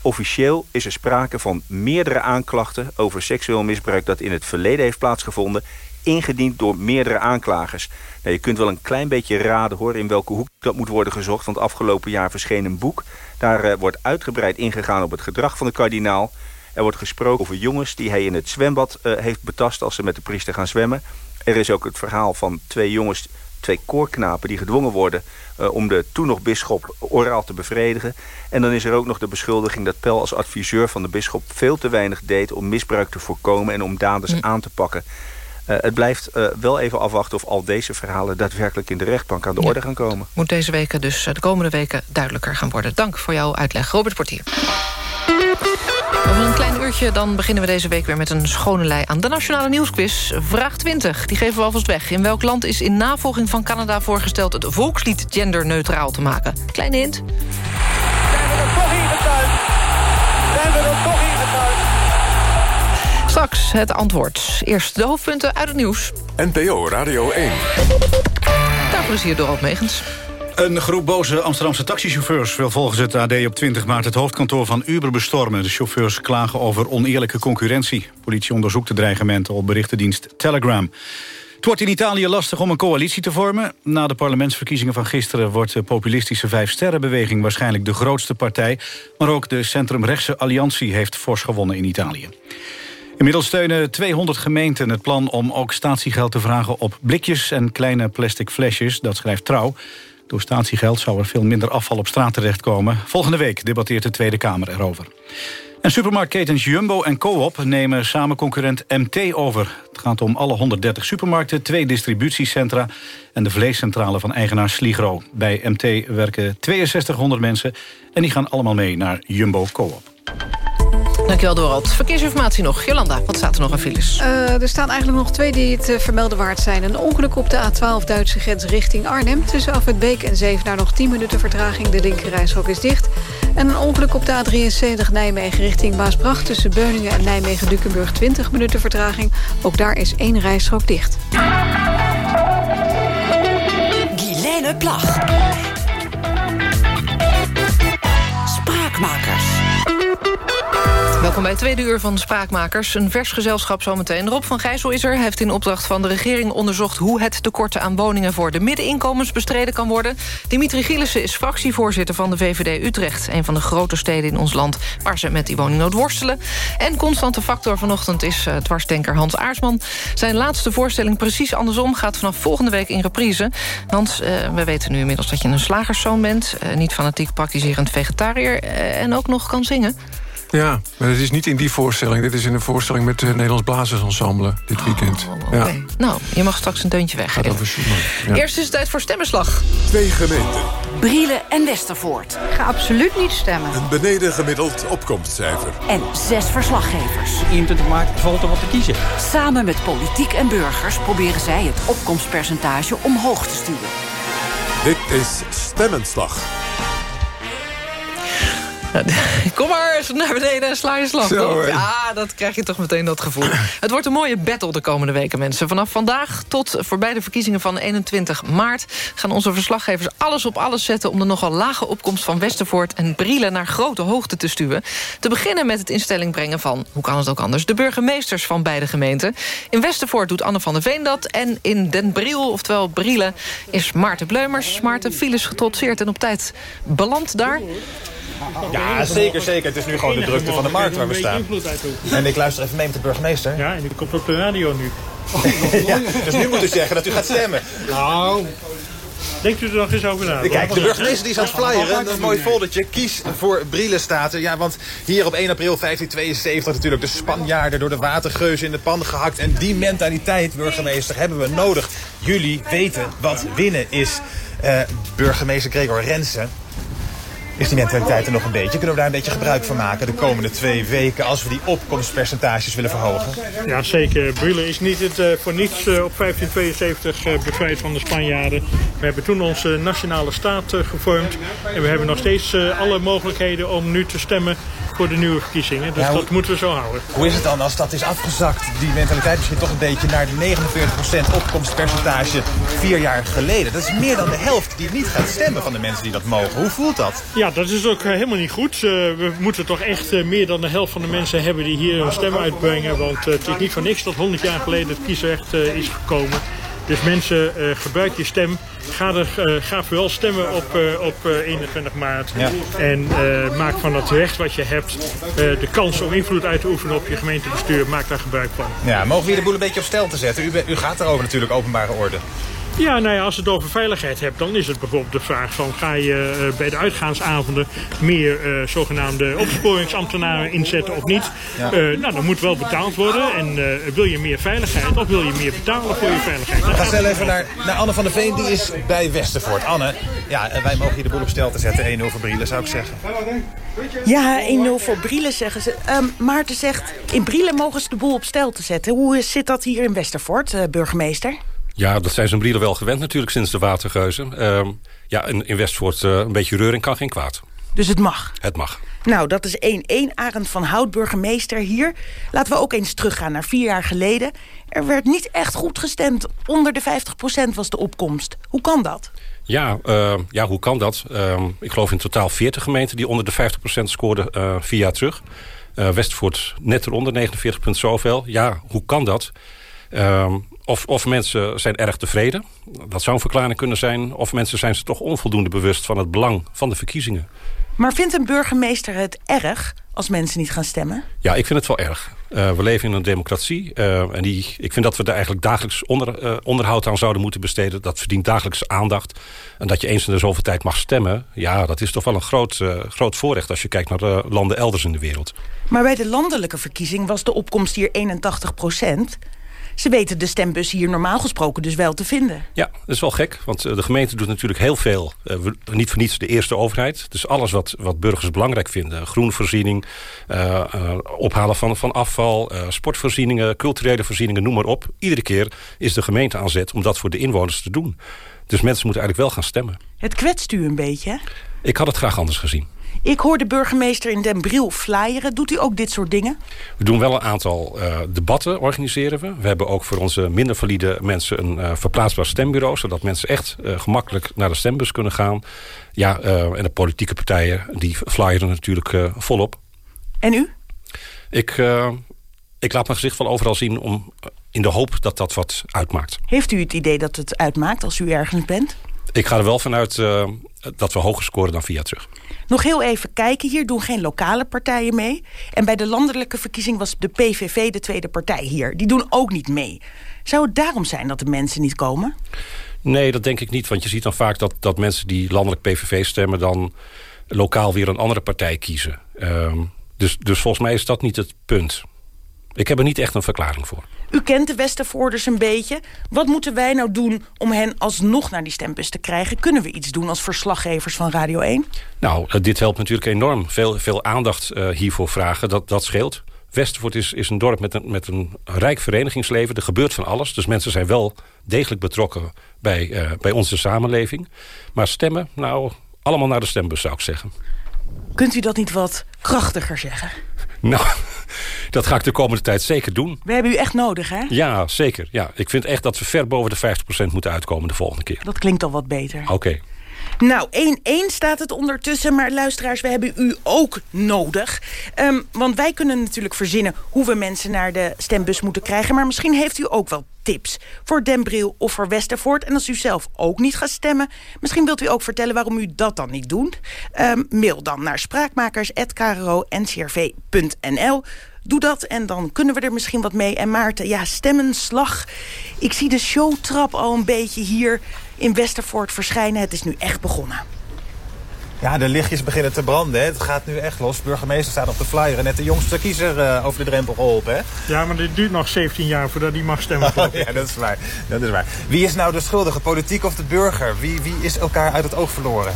Officieel is er sprake van meerdere aanklachten over seksueel misbruik dat in het verleden heeft plaatsgevonden ingediend door meerdere aanklagers. Nou, je kunt wel een klein beetje raden hoor in welke hoek dat moet worden gezocht. Want afgelopen jaar verscheen een boek. Daar uh, wordt uitgebreid ingegaan op het gedrag van de kardinaal. Er wordt gesproken over jongens die hij in het zwembad uh, heeft betast als ze met de priester gaan zwemmen. Er is ook het verhaal van twee jongens, twee koorknapen die gedwongen worden uh, om de toen nog bisschop oraal te bevredigen. En dan is er ook nog de beschuldiging dat Pel als adviseur van de bisschop veel te weinig deed om misbruik te voorkomen en om daders mm. aan te pakken. Uh, het blijft uh, wel even afwachten of al deze verhalen daadwerkelijk in de rechtbank aan de ja. orde gaan komen. Moet deze weken dus de komende weken duidelijker gaan worden. Dank voor jouw uitleg, Robert Portier. Over een klein uurtje dan beginnen we deze week weer met een schone lei aan de Nationale Nieuwsquiz. Vraag 20, die geven we alvast weg. In welk land is in navolging van Canada voorgesteld... het volkslied genderneutraal te maken? Kleine hint. Zijn we Straks het antwoord. Eerst de hoofdpunten uit het nieuws. NPO Radio 1. Daarvoor is hier Dorot Megens. Een groep boze Amsterdamse taxichauffeurs wil volgens het AD op 20 maart het hoofdkantoor van Uber bestormen. De chauffeurs klagen over oneerlijke concurrentie. Politie onderzoekt de dreigementen op berichtendienst Telegram. Het wordt in Italië lastig om een coalitie te vormen. Na de parlementsverkiezingen van gisteren wordt de populistische Vijfsterrenbeweging waarschijnlijk de grootste partij. Maar ook de centrumrechtse alliantie heeft fors gewonnen in Italië. Inmiddels steunen 200 gemeenten het plan om ook statiegeld te vragen op blikjes en kleine plastic flesjes. Dat schrijft Trouw. Door statiegeld zou er veel minder afval op straat terechtkomen. Volgende week debatteert de Tweede Kamer erover. En supermarktketens Jumbo en Coop nemen samen concurrent MT over. Het gaat om alle 130 supermarkten, twee distributiecentra... en de vleescentrale van eigenaar Sligro. Bij MT werken 6200 mensen en die gaan allemaal mee naar Jumbo Coop. Dankjewel, Dorald. Verkeersinformatie nog. Jolanda, wat staat er nog aan files? Uh, er staan eigenlijk nog twee die het uh, vermelden waard zijn. Een ongeluk op de A12 Duitse grens richting Arnhem. Tussen Afwitbeek en Zevenaar nog 10 minuten vertraging. De linkerrijstrook is dicht. En een ongeluk op de A73 Nijmegen richting Maasbracht... tussen Beuningen en Nijmegen-Dukenburg 20 minuten vertraging. Ook daar is één rijstrook dicht. Guilaine Plag. Spraakmakers. Welkom bij het tweede uur van Spraakmakers. Een vers gezelschap zometeen. Rob van Gijssel is er. Hij heeft in opdracht van de regering onderzocht... hoe het tekort aan woningen voor de middeninkomens bestreden kan worden. Dimitri Gielissen is fractievoorzitter van de VVD Utrecht. Een van de grote steden in ons land waar ze met die woningnood worstelen. En constante factor vanochtend is uh, dwarsdenker Hans Aarsman. Zijn laatste voorstelling precies andersom gaat vanaf volgende week in reprise. Hans, uh, we weten nu inmiddels dat je een slagerszoon bent. Uh, niet fanatiek praktiserend vegetariër. en ook nog kan zingen. Ja, maar het is niet in die voorstelling. Dit is in een voorstelling met het Nederlands Blazersensemble dit weekend. Oh, okay. ja. Nou, je mag straks een deuntje weg. Gaat over ja. Eerst is het tijd voor stemmenslag. Twee gemeenten. Brielen en Westervoort. Ik ga absoluut niet stemmen. Een beneden gemiddeld opkomstcijfer. En zes verslaggevers. 21 maart valt er wat te kiezen. Samen met politiek en burgers proberen zij het opkomstpercentage omhoog te sturen. Dit is Stemmenslag. Kom maar naar beneden en sla je slag. Zo. Ja, dat krijg je toch meteen dat gevoel. Het wordt een mooie battle de komende weken, mensen. Vanaf vandaag tot voorbij de verkiezingen van 21 maart... gaan onze verslaggevers alles op alles zetten... om de nogal lage opkomst van Westervoort en Brielen... naar grote hoogte te stuwen. Te beginnen met het in stelling brengen van... hoe kan het ook anders, de burgemeesters van beide gemeenten. In Westervoort doet Anne van der Veen dat... en in Den Briel, oftewel Brielen, is Maarten Bleumers. Maarten, files getrotseerd en op tijd beland daar... Ja, zeker, zeker. Het is nu gewoon de drukte van de markt waar we staan. En ik luister even mee met de burgemeester. Ja, en die komt op de radio nu. ja, dus nu moet u zeggen dat u gaat stemmen. Nou, denkt u er nog eens over na? Kijk, de burgemeester die is aan het flyeren. Een mooi foldertje. Kies voor Brielen staat er. Ja, want hier op 1 april 1572 natuurlijk de Spanjaarden door de watergeuzen in de pan gehakt. En die mentaliteit, burgemeester, hebben we nodig. Jullie weten wat winnen is. Eh, burgemeester Gregor Rensen. Is die mentaliteit er nog een beetje? Kunnen we daar een beetje gebruik van maken de komende twee weken... als we die opkomstpercentages willen verhogen? Ja, zeker. Brille is niet het, eh, voor niets eh, op 1572 eh, bevrijd van de Spanjaarden. We hebben toen onze nationale staat gevormd. En we hebben nog steeds alle mogelijkheden om nu te stemmen voor de nieuwe verkiezingen. Dus Ja, dat moeten we zo houden. Hoe is het dan als dat is afgezakt, die mentaliteit misschien toch een beetje... naar de 49% opkomstpercentage vier jaar geleden? Dat is meer dan de helft die niet gaat stemmen van de mensen die dat mogen. Hoe voelt dat? Ja, dat is ook eh, helemaal niet goed. Eh, we moeten toch echt eh, meer dan de helft van de mensen hebben die hier hun stem uitbrengen. Want het is niet voor niks dat 100 jaar geleden het kiesrecht is gekomen. Dus mensen, gebruik je stem. Ga, er, ga vooral stemmen op, op eh, 21 maart. Ja. En maak van het recht wat je hebt de kans om invloed uit te oefenen op je gemeentebestuur. Maak daar gebruik van. Ja, mogen we hier de boel een beetje op stel te zetten? U, u gaat erover natuurlijk, openbare orde. Ja, nou ja, als het over veiligheid hebt, dan is het bijvoorbeeld de vraag van... ga je eh, bij de uitgaansavonden meer eh, zogenaamde opsporingsambtenaren inzetten of niet? Ja. Eh, nou, dan moet wel betaald worden. En eh, wil je meer veiligheid of wil je meer betalen voor je veiligheid? We gaan snel even naar, naar Anne van der Veen, die is bij Westervoort. Anne, ja, wij mogen hier de boel op stel te zetten. 1-0 voor Brielen, zou ik zeggen. Ja, 1-0 voor Brielen zeggen ze. Ehm, Maarten zegt, in Brielen mogen ze de boel op stel te zetten. Hoe zit dat hier in Westervoort, eh, burgemeester? Ja, dat zijn ze in Brielen wel gewend natuurlijk sinds de watergeuzen. Ehm, ja, in, in Westvoort eh, een beetje reuring kan geen kwaad. Dus het mag. Het mag. Nou, dat is 1-1. Arend van Hout, burgemeester hier. Laten we ook eens teruggaan naar vier jaar geleden. Er werd niet echt goed gestemd. Onder de 50% was de opkomst. Hoe kan dat? Ja, eh, ja hoe kan dat? Ehm, ik geloof in totaal 40 gemeenten die onder de 50% scoorden eh, vier jaar terug. Eh Westvoort net eronder, 49 punt zoveel. Ja, hoe kan dat? Ehm, of, of mensen zijn erg tevreden. Dat zou een verklaring kunnen zijn. Of mensen zijn zich toch onvoldoende bewust van het belang van de verkiezingen. Maar vindt een burgemeester het erg als mensen niet gaan stemmen? Ja, ik vind het wel erg. Eh, we leven in een democratie. eh, en die, ik vind dat we daar eigenlijk dagelijks onder, eh, onderhoud aan zouden moeten besteden. Dat verdient dagelijks aandacht. En dat je eens in de zoveel tijd mag stemmen... ja, dat is toch wel een groot, groot voorrecht... als je kijkt naar de landen elders in de wereld. Maar bij de landelijke verkiezing was de opkomst hier 81 Ze weten de stembus hier normaal gesproken dus wel te vinden. Ja, dat is wel gek, want eh, de gemeente doet natuurlijk heel veel. Eh, niet voor niets de eerste overheid. Dus alles wat, wat burgers belangrijk vinden. Groenvoorziening, eh, ophalen van, van afval, sportvoorzieningen, culturele voorzieningen, noem maar op. Iedere keer is de gemeente aan zet om dat voor de inwoners te doen. Dus mensen moeten eigenlijk wel gaan stemmen. Het kwetst u een beetje, hè? Ik had het graag anders gezien. Ik hoor de burgemeester in Den Briel flyeren. Doet u ook dit soort dingen? We doen wel een aantal eh, debatten, organiseren we. We hebben ook voor onze minder valide mensen een eh, verplaatsbaar stembureau... zodat mensen echt eh, gemakkelijk naar de stembus kunnen gaan. Ja, en de politieke partijen die flyeren natuurlijk volop. En u? Ik, ik laat mijn gezicht wel overal zien om, in de hoop dat dat wat uitmaakt. Heeft u het idee dat het uitmaakt als u ergens bent? Ik ga er wel vanuit eh, dat we hoger scoren dan jaar terug. Nog heel even kijken. Hier doen geen lokale partijen mee. En bij de landelijke verkiezing was de PVV de tweede partij hier. Die doen ook niet mee. Zou het daarom zijn dat de mensen niet komen? Nee, dat denk ik niet. Want je ziet dan vaak dat, dat mensen die landelijk PVV stemmen... dan lokaal weer een andere partij kiezen. Ehm, dus, dus volgens mij is dat niet het punt. Ik heb er niet echt een verklaring voor. U kent de Westervoorders een beetje. Wat moeten wij nou doen om hen alsnog naar die stembus te krijgen? Kunnen we iets doen als verslaggevers van Radio 1? Nou, eh, dit helpt natuurlijk enorm. Veel, veel aandacht eh, hiervoor vragen, dat, dat scheelt. Westervoort is, is een dorp met een, met een rijk verenigingsleven. Er gebeurt van alles. Dus mensen zijn wel degelijk betrokken bij, eh, bij onze samenleving. Maar stemmen, nou, allemaal naar de stembus zou ik zeggen. Kunt u dat niet wat krachtiger zeggen? Nou, dat ga ik de komende tijd zeker doen. We hebben u echt nodig, hè? Ja, zeker. Ja. Ik vind echt dat we ver boven de 50% moeten uitkomen de volgende keer. Dat klinkt al wat beter. Oké. Nou, 1-1 staat het ondertussen. Maar luisteraars, we hebben u ook nodig. Um, want wij kunnen natuurlijk verzinnen hoe we mensen naar de stembus moeten krijgen. Maar misschien heeft u ook wel tips voor Den of voor Westervoort. En als u zelf ook niet gaat stemmen... misschien wilt u ook vertellen waarom u dat dan niet doet. Um, mail dan naar spraakmakers.kro.ncrv.nl. Doe dat en dan kunnen we er misschien wat mee. En Maarten, ja, stemmenslag. Ik zie de showtrap al een beetje hier in Westervoort verschijnen. Het is nu echt begonnen. Ja, de lichtjes beginnen te branden. Hè. Het gaat nu echt los. De burgemeester staat op de flyer. En net de jongste kiezer uh, over de drempel geholpen. Hè? Ja, maar dit duurt nog 17 jaar voordat hij mag stemmen. ja, dat is, waar. dat is waar. Wie is nou de schuldige? Politiek of de burger? Wie, wie is elkaar uit het oog verloren?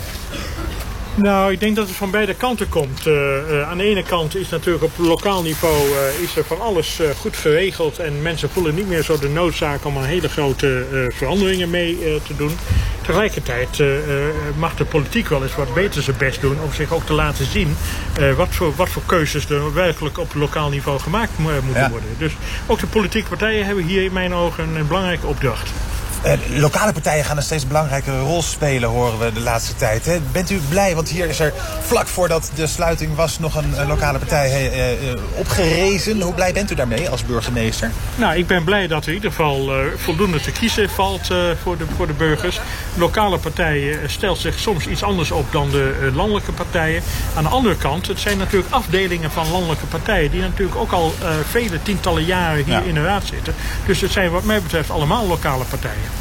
Nou, ik denk dat het van beide kanten komt. Uh, uh, aan de ene kant is natuurlijk op lokaal niveau uh, is er van alles goed geregeld. En mensen voelen niet meer zo de noodzaak om een hele grote veranderingen mee te doen. Tegelijkertijd mag de politiek wel eens wat beter zijn best doen om zich ook te laten zien wat, voor, wat voor keuzes er werkelijk op lokaal niveau gemaakt moeten worden. Dus ook de politieke partijen hebben hier in mijn ogen een belangrijke opdracht. Uh, lokale partijen gaan een steeds belangrijkere rol spelen, horen we de laatste tijd. Hè? Bent u blij? Want hier is er vlak voordat de sluiting was nog een, een lokale partij uh, opgerezen. Hoe blij bent u daarmee als burgemeester? Nou, ik ben blij dat er in ieder geval voldoende te kiezen valt voor, de, voor de burgers. Lokale partijen stelt zich soms iets anders op dan de landelijke partijen. Aan de andere kant, het zijn natuurlijk afdelingen van landelijke partijen... die natuurlijk ook al vele tientallen jaren hier in de raad zitten. Dus het zijn wat mij betreft allemaal lokale partijen.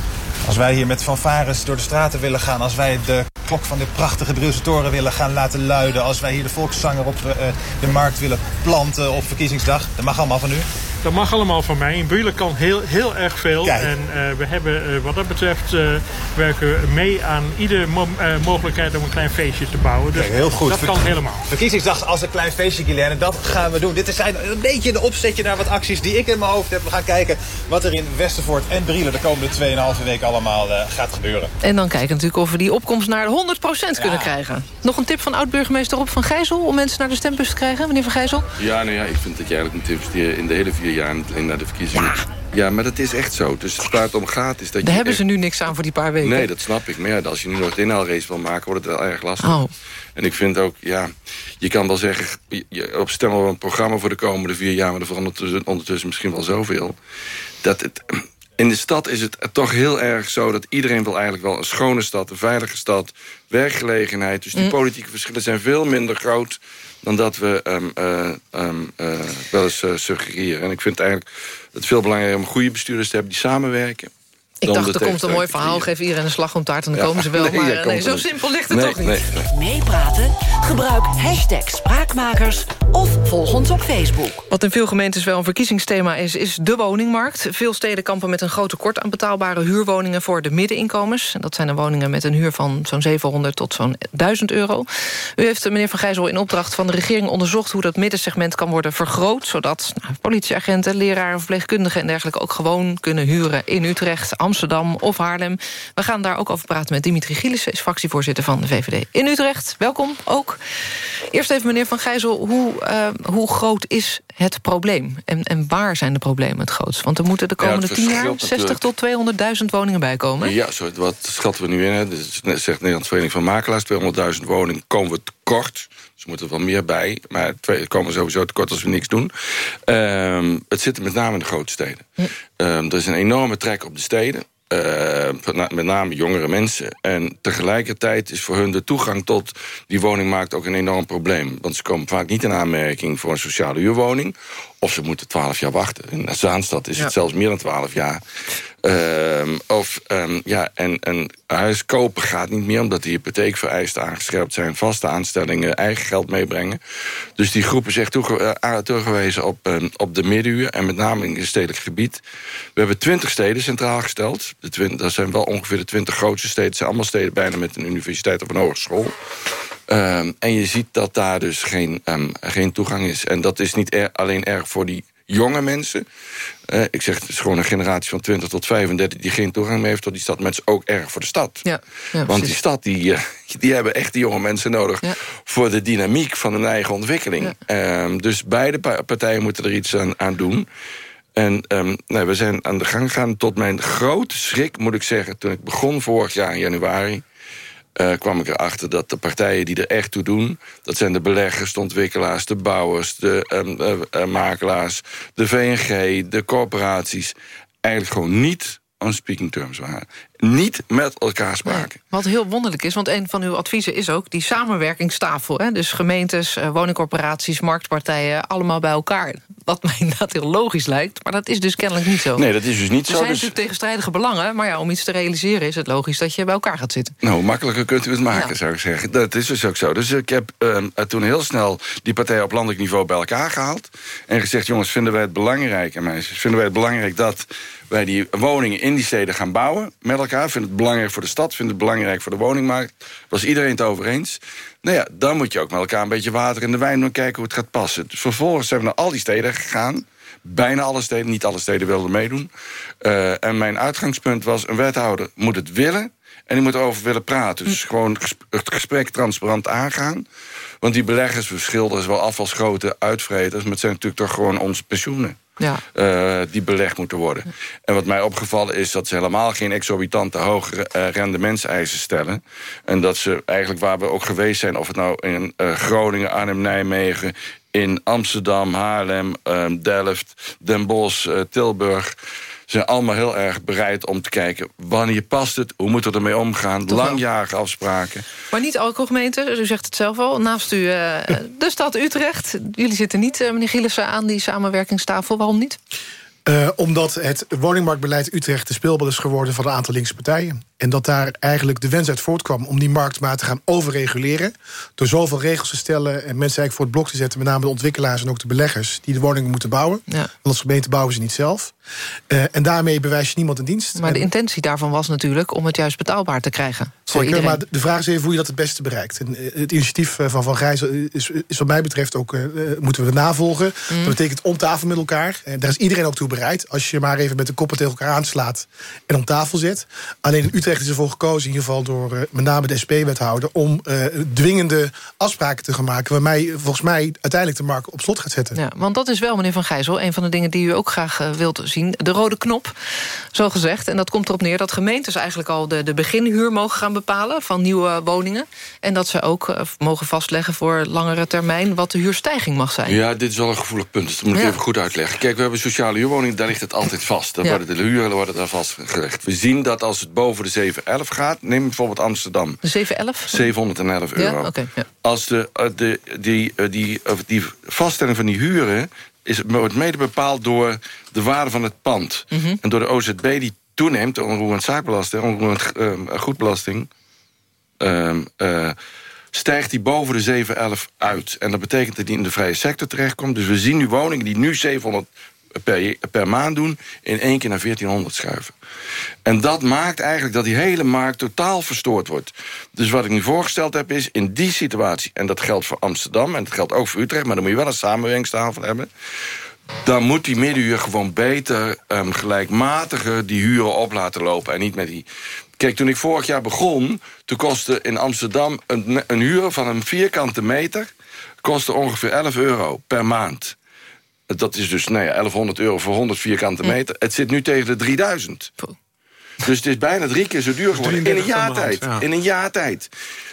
Als wij hier met fanfares door de straten willen gaan... als wij de klok van de prachtige Brielse toren willen gaan laten luiden... als wij hier de volkszanger op de, uh, de markt willen planten op verkiezingsdag... dat mag allemaal van u. Dat mag allemaal van mij. In Buren kan heel, heel erg veel. En uh, we hebben uh, wat dat betreft uh, werken mee aan iedere mo mogelijkheid om een klein feestje te bouwen. Dus Kijk, heel goed. dat kan helemaal. Verkiezingsdag als een klein feestje, Guilaine. Dat gaan we doen. Dit is een beetje een opzetje naar wat acties die ik in mijn hoofd heb. We gaan kijken wat er in Westervoort en Brielen de komende 2,5 weken allemaal gaat gebeuren. En dan kijken natuurlijk of we die opkomst naar 100% ja. kunnen krijgen. Nog een tip van oud-burgemeester Rob van Gijzel... om mensen naar de stembus te krijgen, meneer Van Gijzel? Ja, nou ja, ik vind dat je eigenlijk een tip die in de hele vier jaar alleen naar de verkiezingen. Ja. ja, maar dat is echt zo. Dus waar het om gaat is dat Daar je... hebben ze nu niks aan voor die paar weken. Nee, dat snap ik. Maar ja, als je nu nog het inhaalrace wil maken, wordt het wel erg lastig. Oh. En ik vind ook, ja, je kan wel zeggen... Je, op stemmen we een programma voor de komende vier jaar... maar er verandert ondertussen misschien wel zoveel. Dat het, in de stad is het toch heel erg zo dat iedereen wil eigenlijk wel een schone stad, een veilige stad, werkgelegenheid. Dus die mm. politieke verschillen zijn veel minder groot dan dat we um, uh, um, uh, wel eens uh, suggereren. En ik vind eigenlijk het veel belangrijker om goede bestuurders te hebben die samenwerken. Ik dacht, er komt een mooi verhaal, geef iedereen een slag om taart... en dan ja, komen ze wel. Nee, maar nee, zo simpel ligt het nee, toch niet? Meepraten? Gebruik hashtag Spraakmakers of volg ons op Facebook. Wat in veel gemeentes wel een verkiezingsthema is... is de woningmarkt. Veel steden kampen met een groot tekort aan betaalbare huurwoningen... voor de middeninkomens. Dat zijn de woningen met een huur van zo'n 700 tot zo'n 1000 euro. U heeft, meneer Van Gijzel, in opdracht van de regering onderzocht... hoe dat middensegment kan worden vergroot... zodat nou, politieagenten, leraren, verpleegkundigen en dergelijke... ook gewoon kunnen huren in Utrecht, Amsterdam of Haarlem. We gaan daar ook over praten met Dimitri Gielissen... is fractievoorzitter van de VVD in Utrecht. Welkom ook. Eerst even, meneer Van Gijzel, hoe, uh, hoe groot is het probleem? En, en waar zijn de problemen het grootst? Want er moeten de komende tien ja, jaar 60 tot 200.000 woningen bijkomen. Ja, wat schatten we nu in? Hè? Dus, zegt Nederlands Vereniging van Makelaars... 200.000 woningen komen we tekort... Dus er moet er wel meer bij. Maar er komen sowieso tekort als we niks doen. Um, het zit met name in de grote steden. Hm. Um, er is een enorme trek op de steden. Uh, met name jongere mensen. En tegelijkertijd is voor hun de toegang tot die woning maakt ook een enorm probleem. Want ze komen vaak niet in aanmerking voor een sociale huurwoning. Of ze moeten 12 jaar wachten. In Zaanstad is ja. het zelfs meer dan 12 jaar. Uh, of, um, ja, en een huis kopen gaat niet meer... omdat de hypotheekvereisten aangescherpt zijn... vaste aanstellingen, eigen geld meebrengen. Dus die groep is echt toege uh, toegewezen op, uh, op de middenuur... en met name in het stedelijk gebied. We hebben 20 steden centraal gesteld. De dat zijn wel ongeveer de 20 grootste steden. Het zijn allemaal steden bijna met een universiteit of een hogeschool. Ehm, en je ziet dat daar dus geen, ehm, geen toegang is. En dat is niet alleen erg voor die jonge mensen. Uh, ik zeg, het is gewoon een generatie van 20 tot 35... die geen toegang meer heeft tot die stad. Maar het is ook erg voor de stad. Ja, ja, Want die stad, die, uh, die hebben echt die jonge mensen nodig... Ja. voor de dynamiek van hun eigen ontwikkeling. Um, dus beide partijen moeten er iets aan, aan doen. En um, nou, we zijn aan de gang gegaan. Tot mijn grote schrik, moet ik zeggen... toen ik begon vorig jaar in januari... Uh, kwam ik erachter dat de partijen die er echt toe doen... dat zijn de beleggers, de ontwikkelaars, de bouwers... de um, uh, uh, makelaars, de VNG, de corporaties... eigenlijk gewoon niet on speaking terms waren. Niet met elkaar spraken. Nee, wat heel wonderlijk is, want een van uw adviezen is ook... die samenwerkingstafel, hè? dus gemeentes, woningcorporaties, marktpartijen... allemaal bij elkaar. Wat mij inderdaad heel logisch lijkt, maar dat is dus kennelijk niet zo. Nee, dat is dus niet er zo. Er zijn dus... natuurlijk tegenstrijdige belangen... maar ja, om iets te realiseren is het logisch dat je bij elkaar gaat zitten. Nou, makkelijker kunt u het maken, ja. zou ik zeggen. Dat is dus ook zo. Dus ik heb uh, toen heel snel die partijen op landelijk niveau bij elkaar gehaald... en gezegd, jongens, vinden wij het belangrijk... en meisjes, vinden wij het belangrijk dat wij die woningen in die steden gaan bouwen met elkaar. Vinden het belangrijk voor de stad, vinden het belangrijk voor de woningmarkt. Was iedereen het over eens. Nou ja, dan moet je ook met elkaar een beetje water in de wijn doen... kijken hoe het gaat passen. Dus vervolgens zijn we naar al die steden gegaan. Bijna alle steden, niet alle steden wilden meedoen. Uh, en mijn uitgangspunt was, een wethouder moet het willen... en die moet erover willen praten. Dus gewoon het gesprek transparant aangaan. Want die beleggers, we schilderen wel af als grote uitvreters... maar het zijn natuurlijk toch gewoon onze pensioenen. Ja. Uh, die belegd moeten worden. En wat mij opgevallen is dat ze helemaal geen exorbitante hoge uh, rendementseisen stellen. En dat ze eigenlijk waar we ook geweest zijn... of het nou in uh, Groningen, Arnhem, Nijmegen... in Amsterdam, Haarlem, Delft, Den Bosch, Tilburg zijn allemaal heel erg bereid om te kijken... wanneer past het, hoe moeten we ermee omgaan... Toch langjarige afspraken. Maar niet elke gemeente, u zegt het zelf al. Naast u uh, de stad Utrecht. Jullie zitten niet, uh, meneer Gielissen, aan die samenwerkingstafel. Waarom niet? Uh, omdat het woningmarktbeleid Utrecht de speelbal is geworden... van een aantal linkse partijen. En dat daar eigenlijk de wens uit voortkwam om die markt maar te gaan overreguleren. Door zoveel regels te stellen en mensen eigenlijk voor het blok te zetten... met name de ontwikkelaars en ook de beleggers die de woningen moeten bouwen. Ja. Want als gemeente bouwen ze niet zelf. Uh, en daarmee bewijs je niemand een dienst. Maar de en, intentie daarvan was natuurlijk om het juist betaalbaar te krijgen. Zeker, maar de vraag is even hoe je dat het beste bereikt. En, uh, het initiatief van Van Grijzel is, is wat mij betreft ook... Uh, moeten we navolgen. Mm. Dat betekent om tafel met elkaar. En daar is iedereen ook toe bereid. Als je maar even met de koppen tegen elkaar aanslaat en om tafel zet. Alleen in Utrecht is ervoor gekozen in ieder geval door uh, met name de SP-wethouder... om uh, dwingende afspraken te gaan maken... waarmee volgens mij uiteindelijk de markt op slot gaat zetten. Ja, want dat is wel, meneer Van Gijzel, een van de dingen die u ook graag uh, wilt zien. De rode knop, zo gezegd. En dat komt erop neer dat gemeentes eigenlijk al de, de beginhuur mogen gaan bepalen... van nieuwe woningen. En dat ze ook mogen vastleggen voor langere termijn... wat de huurstijging mag zijn. Ja, dit is wel een gevoelig punt, dus dat moet ik ja. even goed uitleggen. Kijk, we hebben sociale huurwoningen, daar ligt het altijd vast. Dan ja. worden de huren worden daar vastgelegd. We zien dat als het boven de 711 gaat neem bijvoorbeeld Amsterdam. 711? 711 euro. Ja? Okay, ja. Als de, de, die, die, die vaststelling van die huren is, wordt mede bepaald door de waarde van het pand. Mhm. Mm -hmm. En door de OZB die toeneemt, de onroerend zaakbelasting, onroerend uh, goedbelasting... Uh, uh, stijgt die boven de 711 uit. En dat betekent dat die in de vrije sector terechtkomt. Dus we zien nu woningen die nu 700 per, per maand doen... in één keer naar 1400 schuiven. En dat maakt eigenlijk dat die hele markt totaal verstoord wordt. Dus wat ik nu voorgesteld heb is, in die situatie... en dat geldt voor Amsterdam en dat geldt ook voor Utrecht... maar dan moet je wel een samenwerkingstafel hebben... dan moet die middenhuur gewoon beter, um, gelijkmatiger... die huren op laten lopen en niet met die... Kijk, toen ik vorig jaar begon, toen kostte in Amsterdam... een, een huur van een vierkante meter kostte ongeveer 11 euro per maand. Dat is dus nou ja, 1100 euro voor 100 vierkante meter. Het zit nu tegen de 3000. Dus het is bijna drie keer zo duur geworden. In een jaar tijd. Ja. In een jaar tijd.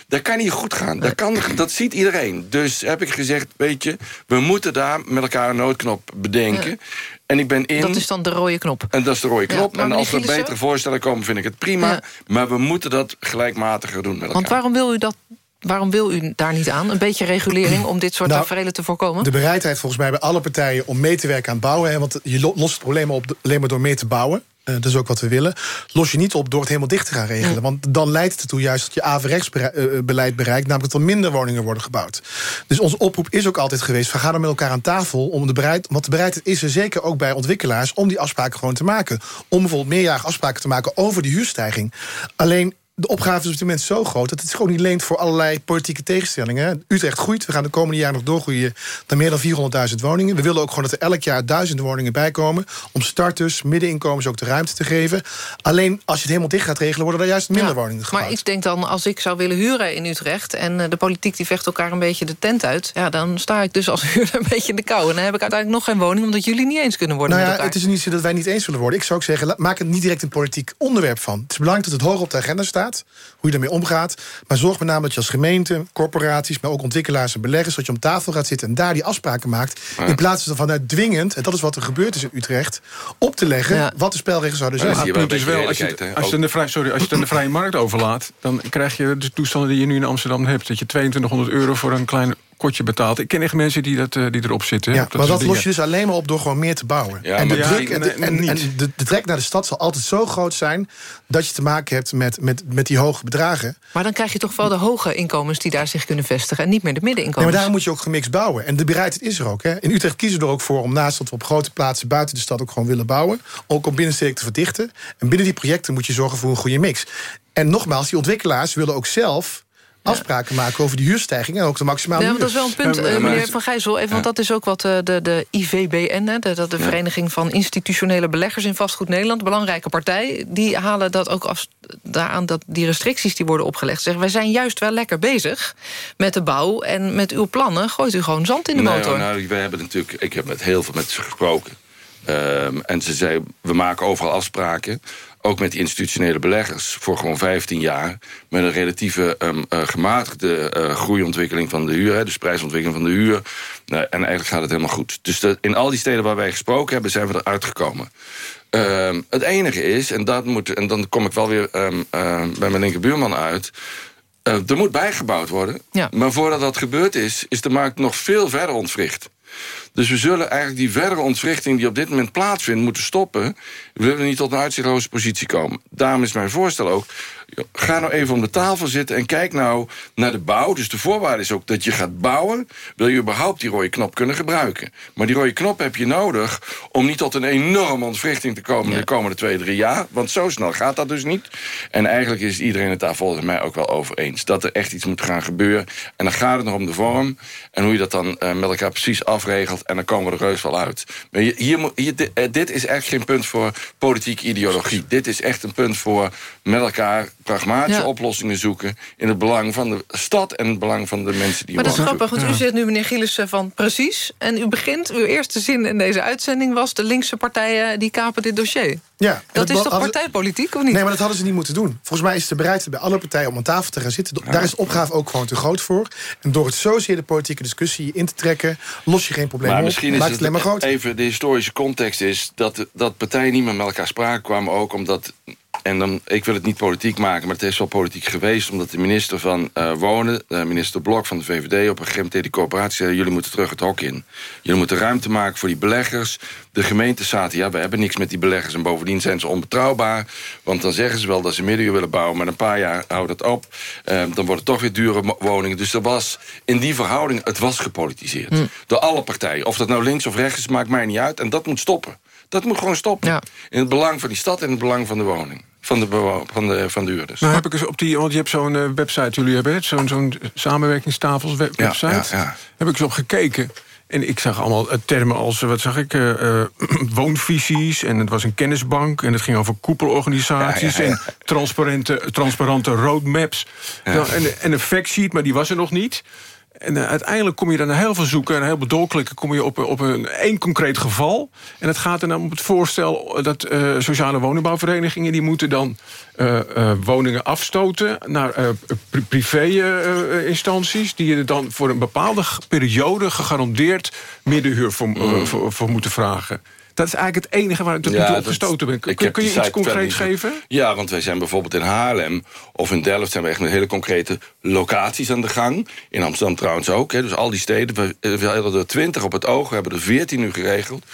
Dat kan niet goed gaan. Dat, kan, dat ziet iedereen. Dus heb ik gezegd, weet je... we moeten daar met elkaar een noodknop bedenken. Ja. En ik ben in... Dat is dan de rode knop. En dat is de rode knop. Ja, en als er betere voorstellen komen, vind ik het prima. Ja. Maar we moeten dat gelijkmatiger doen met elkaar. Want waarom wil u dat Waarom wil u daar niet aan? Een beetje regulering om dit soort nou, tafereelen te voorkomen? De bereidheid volgens mij bij alle partijen om mee te werken aan het bouwen. Hè, want je lost het probleem op alleen maar door meer te bouwen. Uh, dat is ook wat we willen. Los je niet op door het helemaal dicht te gaan regelen. Want dan leidt het ertoe juist dat je averechtsbeleid bereikt... namelijk dat er minder woningen worden gebouwd. Dus onze oproep is ook altijd geweest... we gaan er met elkaar aan tafel. Om de bereid, want de bereidheid is er zeker ook bij ontwikkelaars... om die afspraken gewoon te maken. Om bijvoorbeeld meerjarige afspraken te maken over die huurstijging. Alleen de opgave is op dit moment zo groot... dat het zich ook niet leent voor allerlei politieke tegenstellingen. Utrecht groeit, we gaan de komende jaren nog doorgroeien... naar meer dan 400.000 woningen. We willen ook gewoon dat er elk jaar duizenden woningen bijkomen... om starters, middeninkomens ook de ruimte te geven. Alleen als je het helemaal dicht gaat regelen... worden er juist minder woningen gebouwd. Maar ik denk dan, als ik zou willen huren in Utrecht... en eh, de politiek die vecht elkaar een beetje de tent uit... Ja, dan sta ik dus als huurder een beetje in de kou. En dan heb ik uiteindelijk nog geen woning... omdat jullie niet eens kunnen worden nou ja. Het is niet zo dat wij niet eens willen worden. Ik zou ook zeggen, maak het niet direct een politiek onderwerp van. Het is belangrijk dat het hoog op de agenda staat. Hoe je daarmee omgaat. Maar zorg met name dat je als gemeente, corporaties... maar ook ontwikkelaars en beleggers... dat je om tafel gaat zitten en daar die afspraken maakt. In plaats van vanuit dwingend, en dat is wat er gebeurd is in Utrecht... op te leggen wat de spelregels zouden zijn. Het punt is wel, als je, het- als je het aan de vrij- sorry, als je het aan de vrije markt overlaat... dan krijg je de toestanden die je nu in Amsterdam hebt. Dat je 2200 euro voor een klein kotje betaalt. Ik ken echt mensen die, dat, eh, die erop zitten. Ja, op maar dat los je dus alleen maar op door gewoon meer te bouwen. Ja, en de, druk, en, de, en- en en, niet. en de, de trek naar de stad zal altijd zo groot zijn... dat je te maken hebt met, met, met die hoge bedragen. Maar dan krijg je toch wel de hoge inkomens die daar zich kunnen vestigen... en niet meer de Nee, middeninkomens. maar daarom moet je ook gemixt bouwen. En de bereidheid is er ook. Hè. In Utrecht kiezen we er ook voor om naast dat we op grote plaatsen... buiten de stad ook gewoon willen bouwen... ook om binnenstedelijk te verdichten. En binnen die projecten moet je zorgen voor een goede mix. En nogmaals, die ontwikkelaars willen ook zelf... afspraken maken over die huurstijging en ook de maximale Ja, maar dat is wel een punt, eh, meneer Van Gijzel. Even, want dat is ook wat eh, de, de IVBN, hè, de, dat de Vereniging van Institutionele Beleggers in Vastgoed Nederland, een belangrijke partij, die halen dat ook af, daaraan dat die restricties die worden opgelegd. Zeggen, wij zijn juist wel lekker bezig met de bouw en met uw plannen gooit u gewoon zand in de Nee, motor. nou, we hebben natuurlijk, ik heb met heel veel mensen gesproken. Ehm, en ze zei, we maken overal afspraken. Ook met die institutionele beleggers voor gewoon 15 jaar. Met een relatieve ehm, eh, gematigde eh, groeiontwikkeling van de huur. Hè, dus prijsontwikkeling van de huur. Nou, en eigenlijk gaat het helemaal goed. Dus de- in al die steden waar wij gesproken hebben, zijn we eruit gekomen. Ehm, het enige is, en, dat moet, en dan kom ik wel weer ehm, bij mijn linkerbuurman uit... eh, er moet bijgebouwd worden. Maar voordat dat gebeurd is, is de markt nog veel verder ontwricht. Dus we zullen eigenlijk die verdere ontwrichting die op dit moment plaatsvindt... moeten stoppen. We willen niet tot een uitzichtloze positie komen. Daarom is mijn voorstel ook... ga nou even om de tafel zitten en kijk nou naar de bouw. Dus de voorwaarde is ook dat je gaat bouwen. Wil je überhaupt die rode knop kunnen gebruiken? Maar die rode knop heb je nodig om niet tot een enorme ontwrichting te komen... de komende twee, drie jaar. Want zo snel gaat dat dus niet. En eigenlijk is iedereen het daar volgens mij ook wel over eens. Dat er echt iets moet gaan gebeuren. En dan gaat het nog om de vorm. En hoe je dat dan eh, met elkaar precies afregelt. En dan komen we er reus wel uit. Maar hier, hier, eh, dit is echt geen punt voor politieke ideologie. Dit is echt een punt voor met elkaar pragmatische Ja. oplossingen zoeken... in het belang van de stad en het belang van de mensen die Maar dat is grappig, want u zegt nu, meneer Gielissen, van precies. En u begint, uw eerste zin in deze uitzending was... de linkse partijen die kapen dit dossier. Ja, Dat is toch partijpolitiek, of niet? Nee, maar dat hadden ze niet moeten doen. Volgens mij is de bereidheid bij alle partijen om aan tafel te gaan zitten. Daar is de opgave ook gewoon te groot voor. En door het zozeer de politieke discussie in te trekken... los je geen probleem Maar op. misschien is maakt het alleen maar het groter. even de historische context is dat, dat partijen niet meer met elkaar spraken kwamen ook omdat en dan, ik wil het niet politiek maken, maar het is wel politiek geweest... omdat de minister van eh, Wonen, eh, minister Blok van de VVD... op een gegeven moment die coöperatie zei... jullie moeten terug het hok in. Jullie moeten ruimte maken voor die beleggers. De gemeenten zaten, ja, we hebben niks met die beleggers... en bovendien zijn ze onbetrouwbaar. Want dan zeggen ze wel dat ze middenhuur willen bouwen... maar een paar jaar houdt dat op. Eh, dan worden het toch weer dure woningen. Dus er was in die verhouding, het was gepolitiseerd. Hm. Door alle partijen. Of dat nou links of rechts is, maakt mij niet uit. En dat moet stoppen. Dat moet gewoon stoppen. In het belang van die stad en in het belang van de woning. Van de, van de, van de huurders. Nou heb ik eens op die, want je hebt zo'n eh, website, jullie hebben het, zo'n zo'n samenwerkingstafels web- Ja, website. ja, ja. Heb ik eens op gekeken. En ik zag allemaal eh, termen als, eh, wat zag ik, eh, eh, woonvisies. En het was een kennisbank. En het ging over koepelorganisaties. Ja, ja, ja. En transparante, transparante roadmaps. Ja. Nou, en, en een factsheet, maar die was er nog niet. En eh, uiteindelijk kom je dan heel veel zoeken en heel doorklikken... kom je op, op een één concreet geval. En het gaat er dan om het voorstel dat eh, sociale woningbouwverenigingen... die moeten dan eh, woningen afstoten naar eh, privé-instanties... die er dan voor een bepaalde periode gegarandeerd middenhuur voor, Mm. voor, voor moeten vragen. Dat is eigenlijk het enige waar ik tot nu toe op gestoten ben. Kun, kun je iets concreets geven? Ja, want wij zijn bijvoorbeeld in Haarlem of in Delft... zijn we echt met hele concrete locaties aan de gang. In Amsterdam trouwens ook. Hè. Dus al die steden, we, we hadden er 20 op het oog. We hebben er 14 nu geregeld.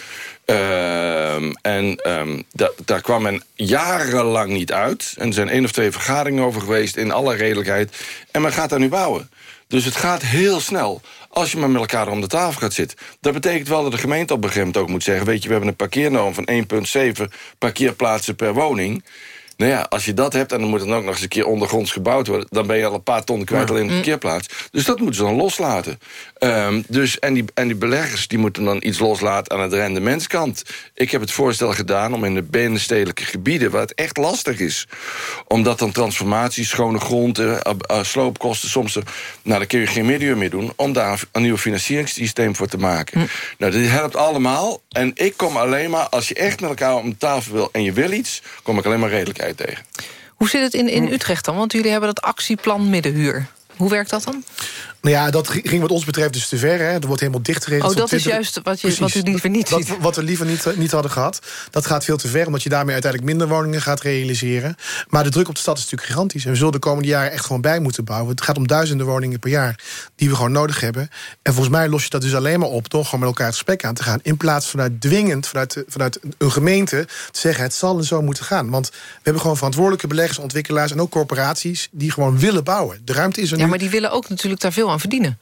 Ehm, en ehm, da- daar kwam men jarenlang niet uit. En er zijn één of twee vergaderingen over geweest... in alle redelijkheid. En men gaat daar nu bouwen. Dus het gaat heel snel als je maar met elkaar om de tafel gaat zitten. Dat betekent wel dat de gemeente op een gegeven moment ook moet zeggen... weet je, we hebben een parkeernorm van 1,7 parkeerplaatsen per woning. Nou ja, als je dat hebt en dan moet het ook nog eens een keer ondergronds gebouwd worden... dan ben je al een paar ton kwijt alleen in de Mm. parkeerplaats. Dus dat moeten ze dan loslaten. Ehm, dus, en, die, en die beleggers die moeten dan iets loslaten aan het rendementskant. Ik heb het voorstel gedaan om in de binnenstedelijke gebieden... waar het echt lastig is, omdat dan transformaties, schone gronden... eh, eh, sloopkosten soms... er- Nou, daar kun je geen medium meer doen... om daar een nieuw financieringssysteem voor te maken. Nou, dit helpt allemaal. En ik kom alleen maar, als je echt met elkaar om tafel wil... en je wil iets, kom ik alleen maar redelijkheid tegen. Hoe zit het in, in Utrecht dan? Want jullie hebben dat actieplan middenhuur. Hoe werkt dat dan? Nou ja, dat ging wat ons betreft dus te ver. Hè. Er wordt helemaal dichtgeregeld. Oh, dat is juist wat je- wat u liever niet dat, ziet. Wat we liever niet, niet hadden gehad. Dat gaat veel te ver, omdat je daarmee uiteindelijk minder woningen gaat realiseren. Maar de druk op de stad is natuurlijk gigantisch. En we zullen de komende jaren echt gewoon bij moeten bouwen. Het gaat om duizenden woningen per jaar die we gewoon nodig hebben. En volgens mij los je dat dus alleen maar op door gewoon met elkaar het gesprek aan te gaan. In plaats vanuit dwingend, vanuit, de- vanuit een gemeente, te zeggen het zal en zo moeten gaan. Want we hebben gewoon verantwoordelijke beleggers, ontwikkelaars en ook corporaties die gewoon willen bouwen. De ruimte is er nu. Ja, maar die willen ook natuurlijk daar veel aan verdienen.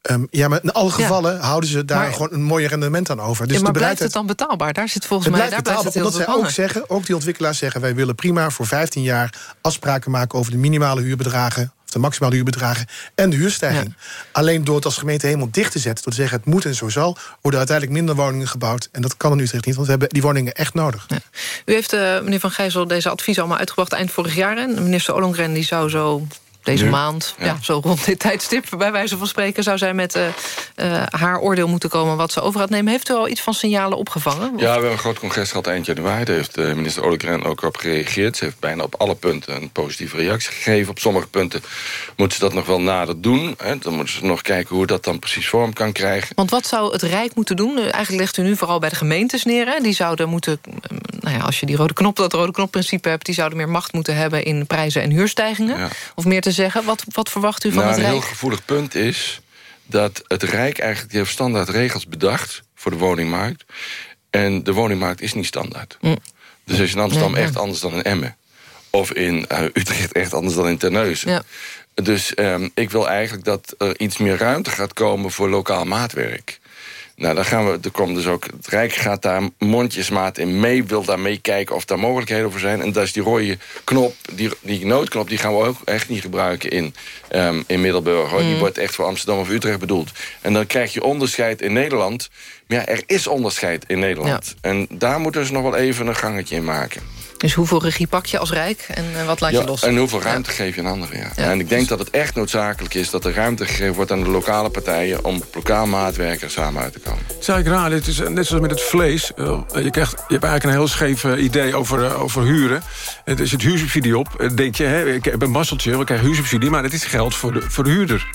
Ehm, ja, maar in alle gevallen houden ze daar Maar- gewoon een mooi rendement aan over. Dus ja, maar de blijft het dan betaalbaar? Daar zit volgens het mij blijft daar blijft betaalbaar, het heel omdat zij ook zeggen, ook die ontwikkelaars zeggen... wij willen prima voor 15 jaar afspraken maken over de minimale huurbedragen... of de maximale huurbedragen en de huurstijging. Alleen door het als gemeente helemaal dicht te zetten... door te zeggen het moet en zo zal... worden uiteindelijk minder woningen gebouwd. En dat kan in Utrecht niet, want we hebben die woningen echt nodig. U heeft, eh, meneer Van Gijzel, deze advies allemaal uitgebracht eind vorig jaar. En minister Ollongren die zou zo deze Nu? maand, ja. Ja. zo rond dit tijdstip... bij wijze van spreken, zou zij met eh, eh, haar oordeel moeten komen... wat ze over gaat nemen. Heeft u al iets van signalen opgevangen? Ja, we hebben een groot congres gehad eind januari. Daar heeft eh, minister Ollengren ook op gereageerd. Ze heeft bijna op alle punten een positieve reactie gegeven. Op sommige punten moeten ze dat nog wel nader doen. Hè. Dan moeten ze nog kijken hoe dat dan precies vorm kan krijgen. Want wat zou het Rijk moeten doen? Eigenlijk legt u nu vooral bij de gemeentes neer. Hè? Die zouden moeten, eh, nou ja, als je die rode knop, dat rode knopprincipe hebt... die zouden meer macht moeten hebben in prijzen en huurstijgingen. Ja. Of meer te zeggen, wat, wat verwacht u van nou, het een heel Rijk? gevoelig punt is dat het Rijk eigenlijk... die heeft standaard regels bedacht voor de woningmarkt. En de woningmarkt is niet standaard. Dus als je in Amsterdam Nee, echt anders dan in Emmen... of in eh, Utrecht echt anders dan in Terneuzen... Ja. Dus ehm, ik wil eigenlijk dat er iets meer ruimte gaat komen voor lokaal maatwerk. Nou, dan gaan we, er komt dus ook, het Rijk gaat daar mondjesmaat in mee, wil daar meekijken of daar mogelijkheden voor zijn. En dat is die rode knop, die, die noodknop, die gaan we ook echt niet gebruiken in, ehm, in Middelburg. Hoor. Die Mm. wordt echt voor Amsterdam of Utrecht bedoeld. En dan krijg je onderscheid in Nederland. Maar ja, er is onderscheid in Nederland. En daar moeten ze nog wel even een gangetje in maken. Dus hoeveel regie pak je als Rijk en eh, wat laat je los? en hoeveel ruimte geef je aan anderen, ja. Ja. En ik denk dat het echt noodzakelijk is... dat er ruimte gegeven wordt aan de lokale partijen... om op lokaal maatwerken samen uit te komen. Zou ik raden, het is net zoals met het vlees. eh, je, krijgt, je hebt eigenlijk een heel scheef eh, idee over, eh, over huren. En er zit huursubsidie op. Dan denk je, hè, ik heb een masseltje, we krijgen huursubsidie... maar het is geld voor de, voor de huurder.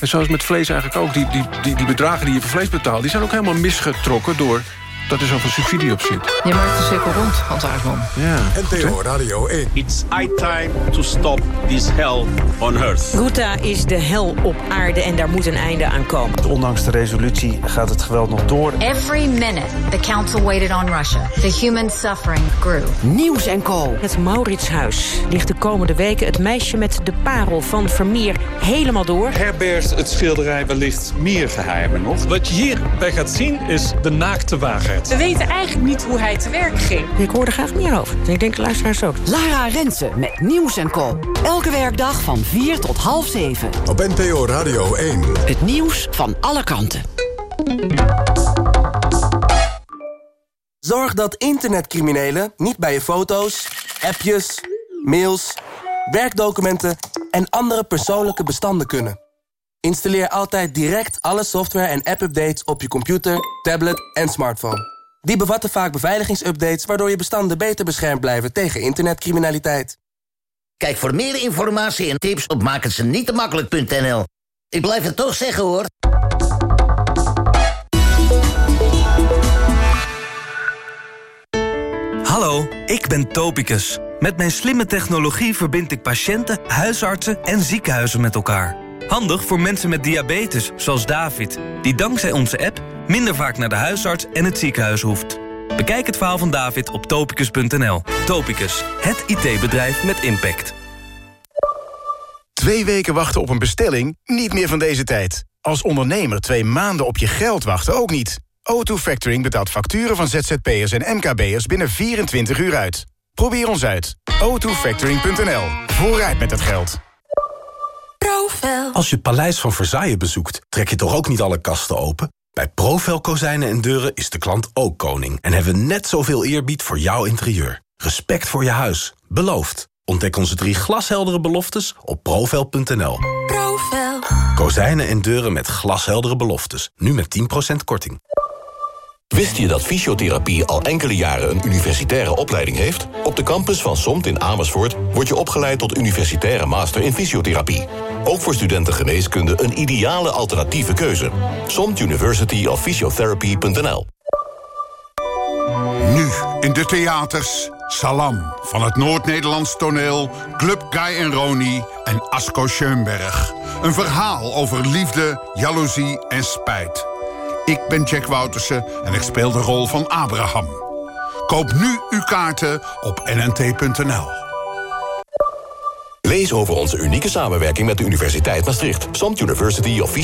En zoals met vlees eigenlijk ook. Die, die, die, bedragen die je voor vlees betaalt... die zijn ook helemaal misgetrokken door dat er zoveel subsidie op zit. Je maakt de cirkel rond, Hans Aardman. Ja. NPO Radio 1. It's high time to stop this hell on earth. Ghouta is de hel op aarde en daar moet een einde aan komen. Ondanks de resolutie gaat het geweld nog door. Every minute the council waited on Russia, the human suffering grew. Nieuws en Co. Het Mauritshuis ligt de komende weken het meisje met de parel van Vermeer helemaal door. Herbergt het schilderij wellicht meer geheimen nog? Wat je hierbij gaat zien is de naakte We weten eigenlijk niet hoe hij te werk ging. Ik hoor er graag meer over. Ik denk de luisteraars ook. Lara Rensen met Nieuws en Co. Elke werkdag van 4 tot half 7. Op NPO Radio 1. Het nieuws van alle kanten. Zorg dat internetcriminelen niet bij je foto's, appjes, mails, werkdocumenten en andere persoonlijke bestanden kunnen. Installeer altijd direct alle software en app-updates op je computer, tablet en smartphone. Die bevatten vaak beveiligingsupdates waardoor je bestanden beter beschermd blijven tegen internetcriminaliteit. Kijk voor meer informatie en tips op makkelijk.nl. Ik blijf het toch zeggen hoor. Hallo, ik ben Topicus. Met mijn slimme technologie verbind ik patiënten, huisartsen en ziekenhuizen met elkaar. Handig voor mensen met diabetes, zoals David... die dankzij onze app minder vaak naar de huisarts en het ziekenhuis hoeft. Bekijk het verhaal van David op topicus.nl. Topicus, het IT-bedrijf met impact. Twee weken wachten op een bestelling? Niet meer van deze tijd. Als ondernemer twee maanden op je geld wachten ook niet. O2 Factoring betaalt facturen van ZZP'ers en MKB'ers binnen 24 uur uit. Probeer ons uit. o2factoring.nl. Vooruit met het geld. Als je het Paleis van Versailles bezoekt, trek je toch ook niet alle kasten open? Bij Profel Kozijnen en Deuren is de klant ook koning... en hebben we net zoveel eerbied voor jouw interieur. Respect voor je huis. Beloofd. Ontdek onze drie glasheldere beloftes op profel.nl. Profel. Kozijnen en deuren met glasheldere beloftes. Nu met 10% korting. Wist je dat fysiotherapie al enkele jaren een universitaire opleiding heeft? Op de campus van SOMT in Amersfoort word je opgeleid tot universitaire master in fysiotherapie. Ook voor studenten geneeskunde een ideale alternatieve keuze. SOMT University of Physiotherapy.nl Nu in de theaters Salam van het Noord-Nederlands toneel... Club Guy en Roni en Asko Schoenberg. Een verhaal over liefde, jaloezie en spijt. Ik ben Jack Woutersen en ik speel de rol van Abraham. Koop nu uw kaarten op nnt.nl. Lees over onze unieke samenwerking met de Universiteit Maastricht. Samt University of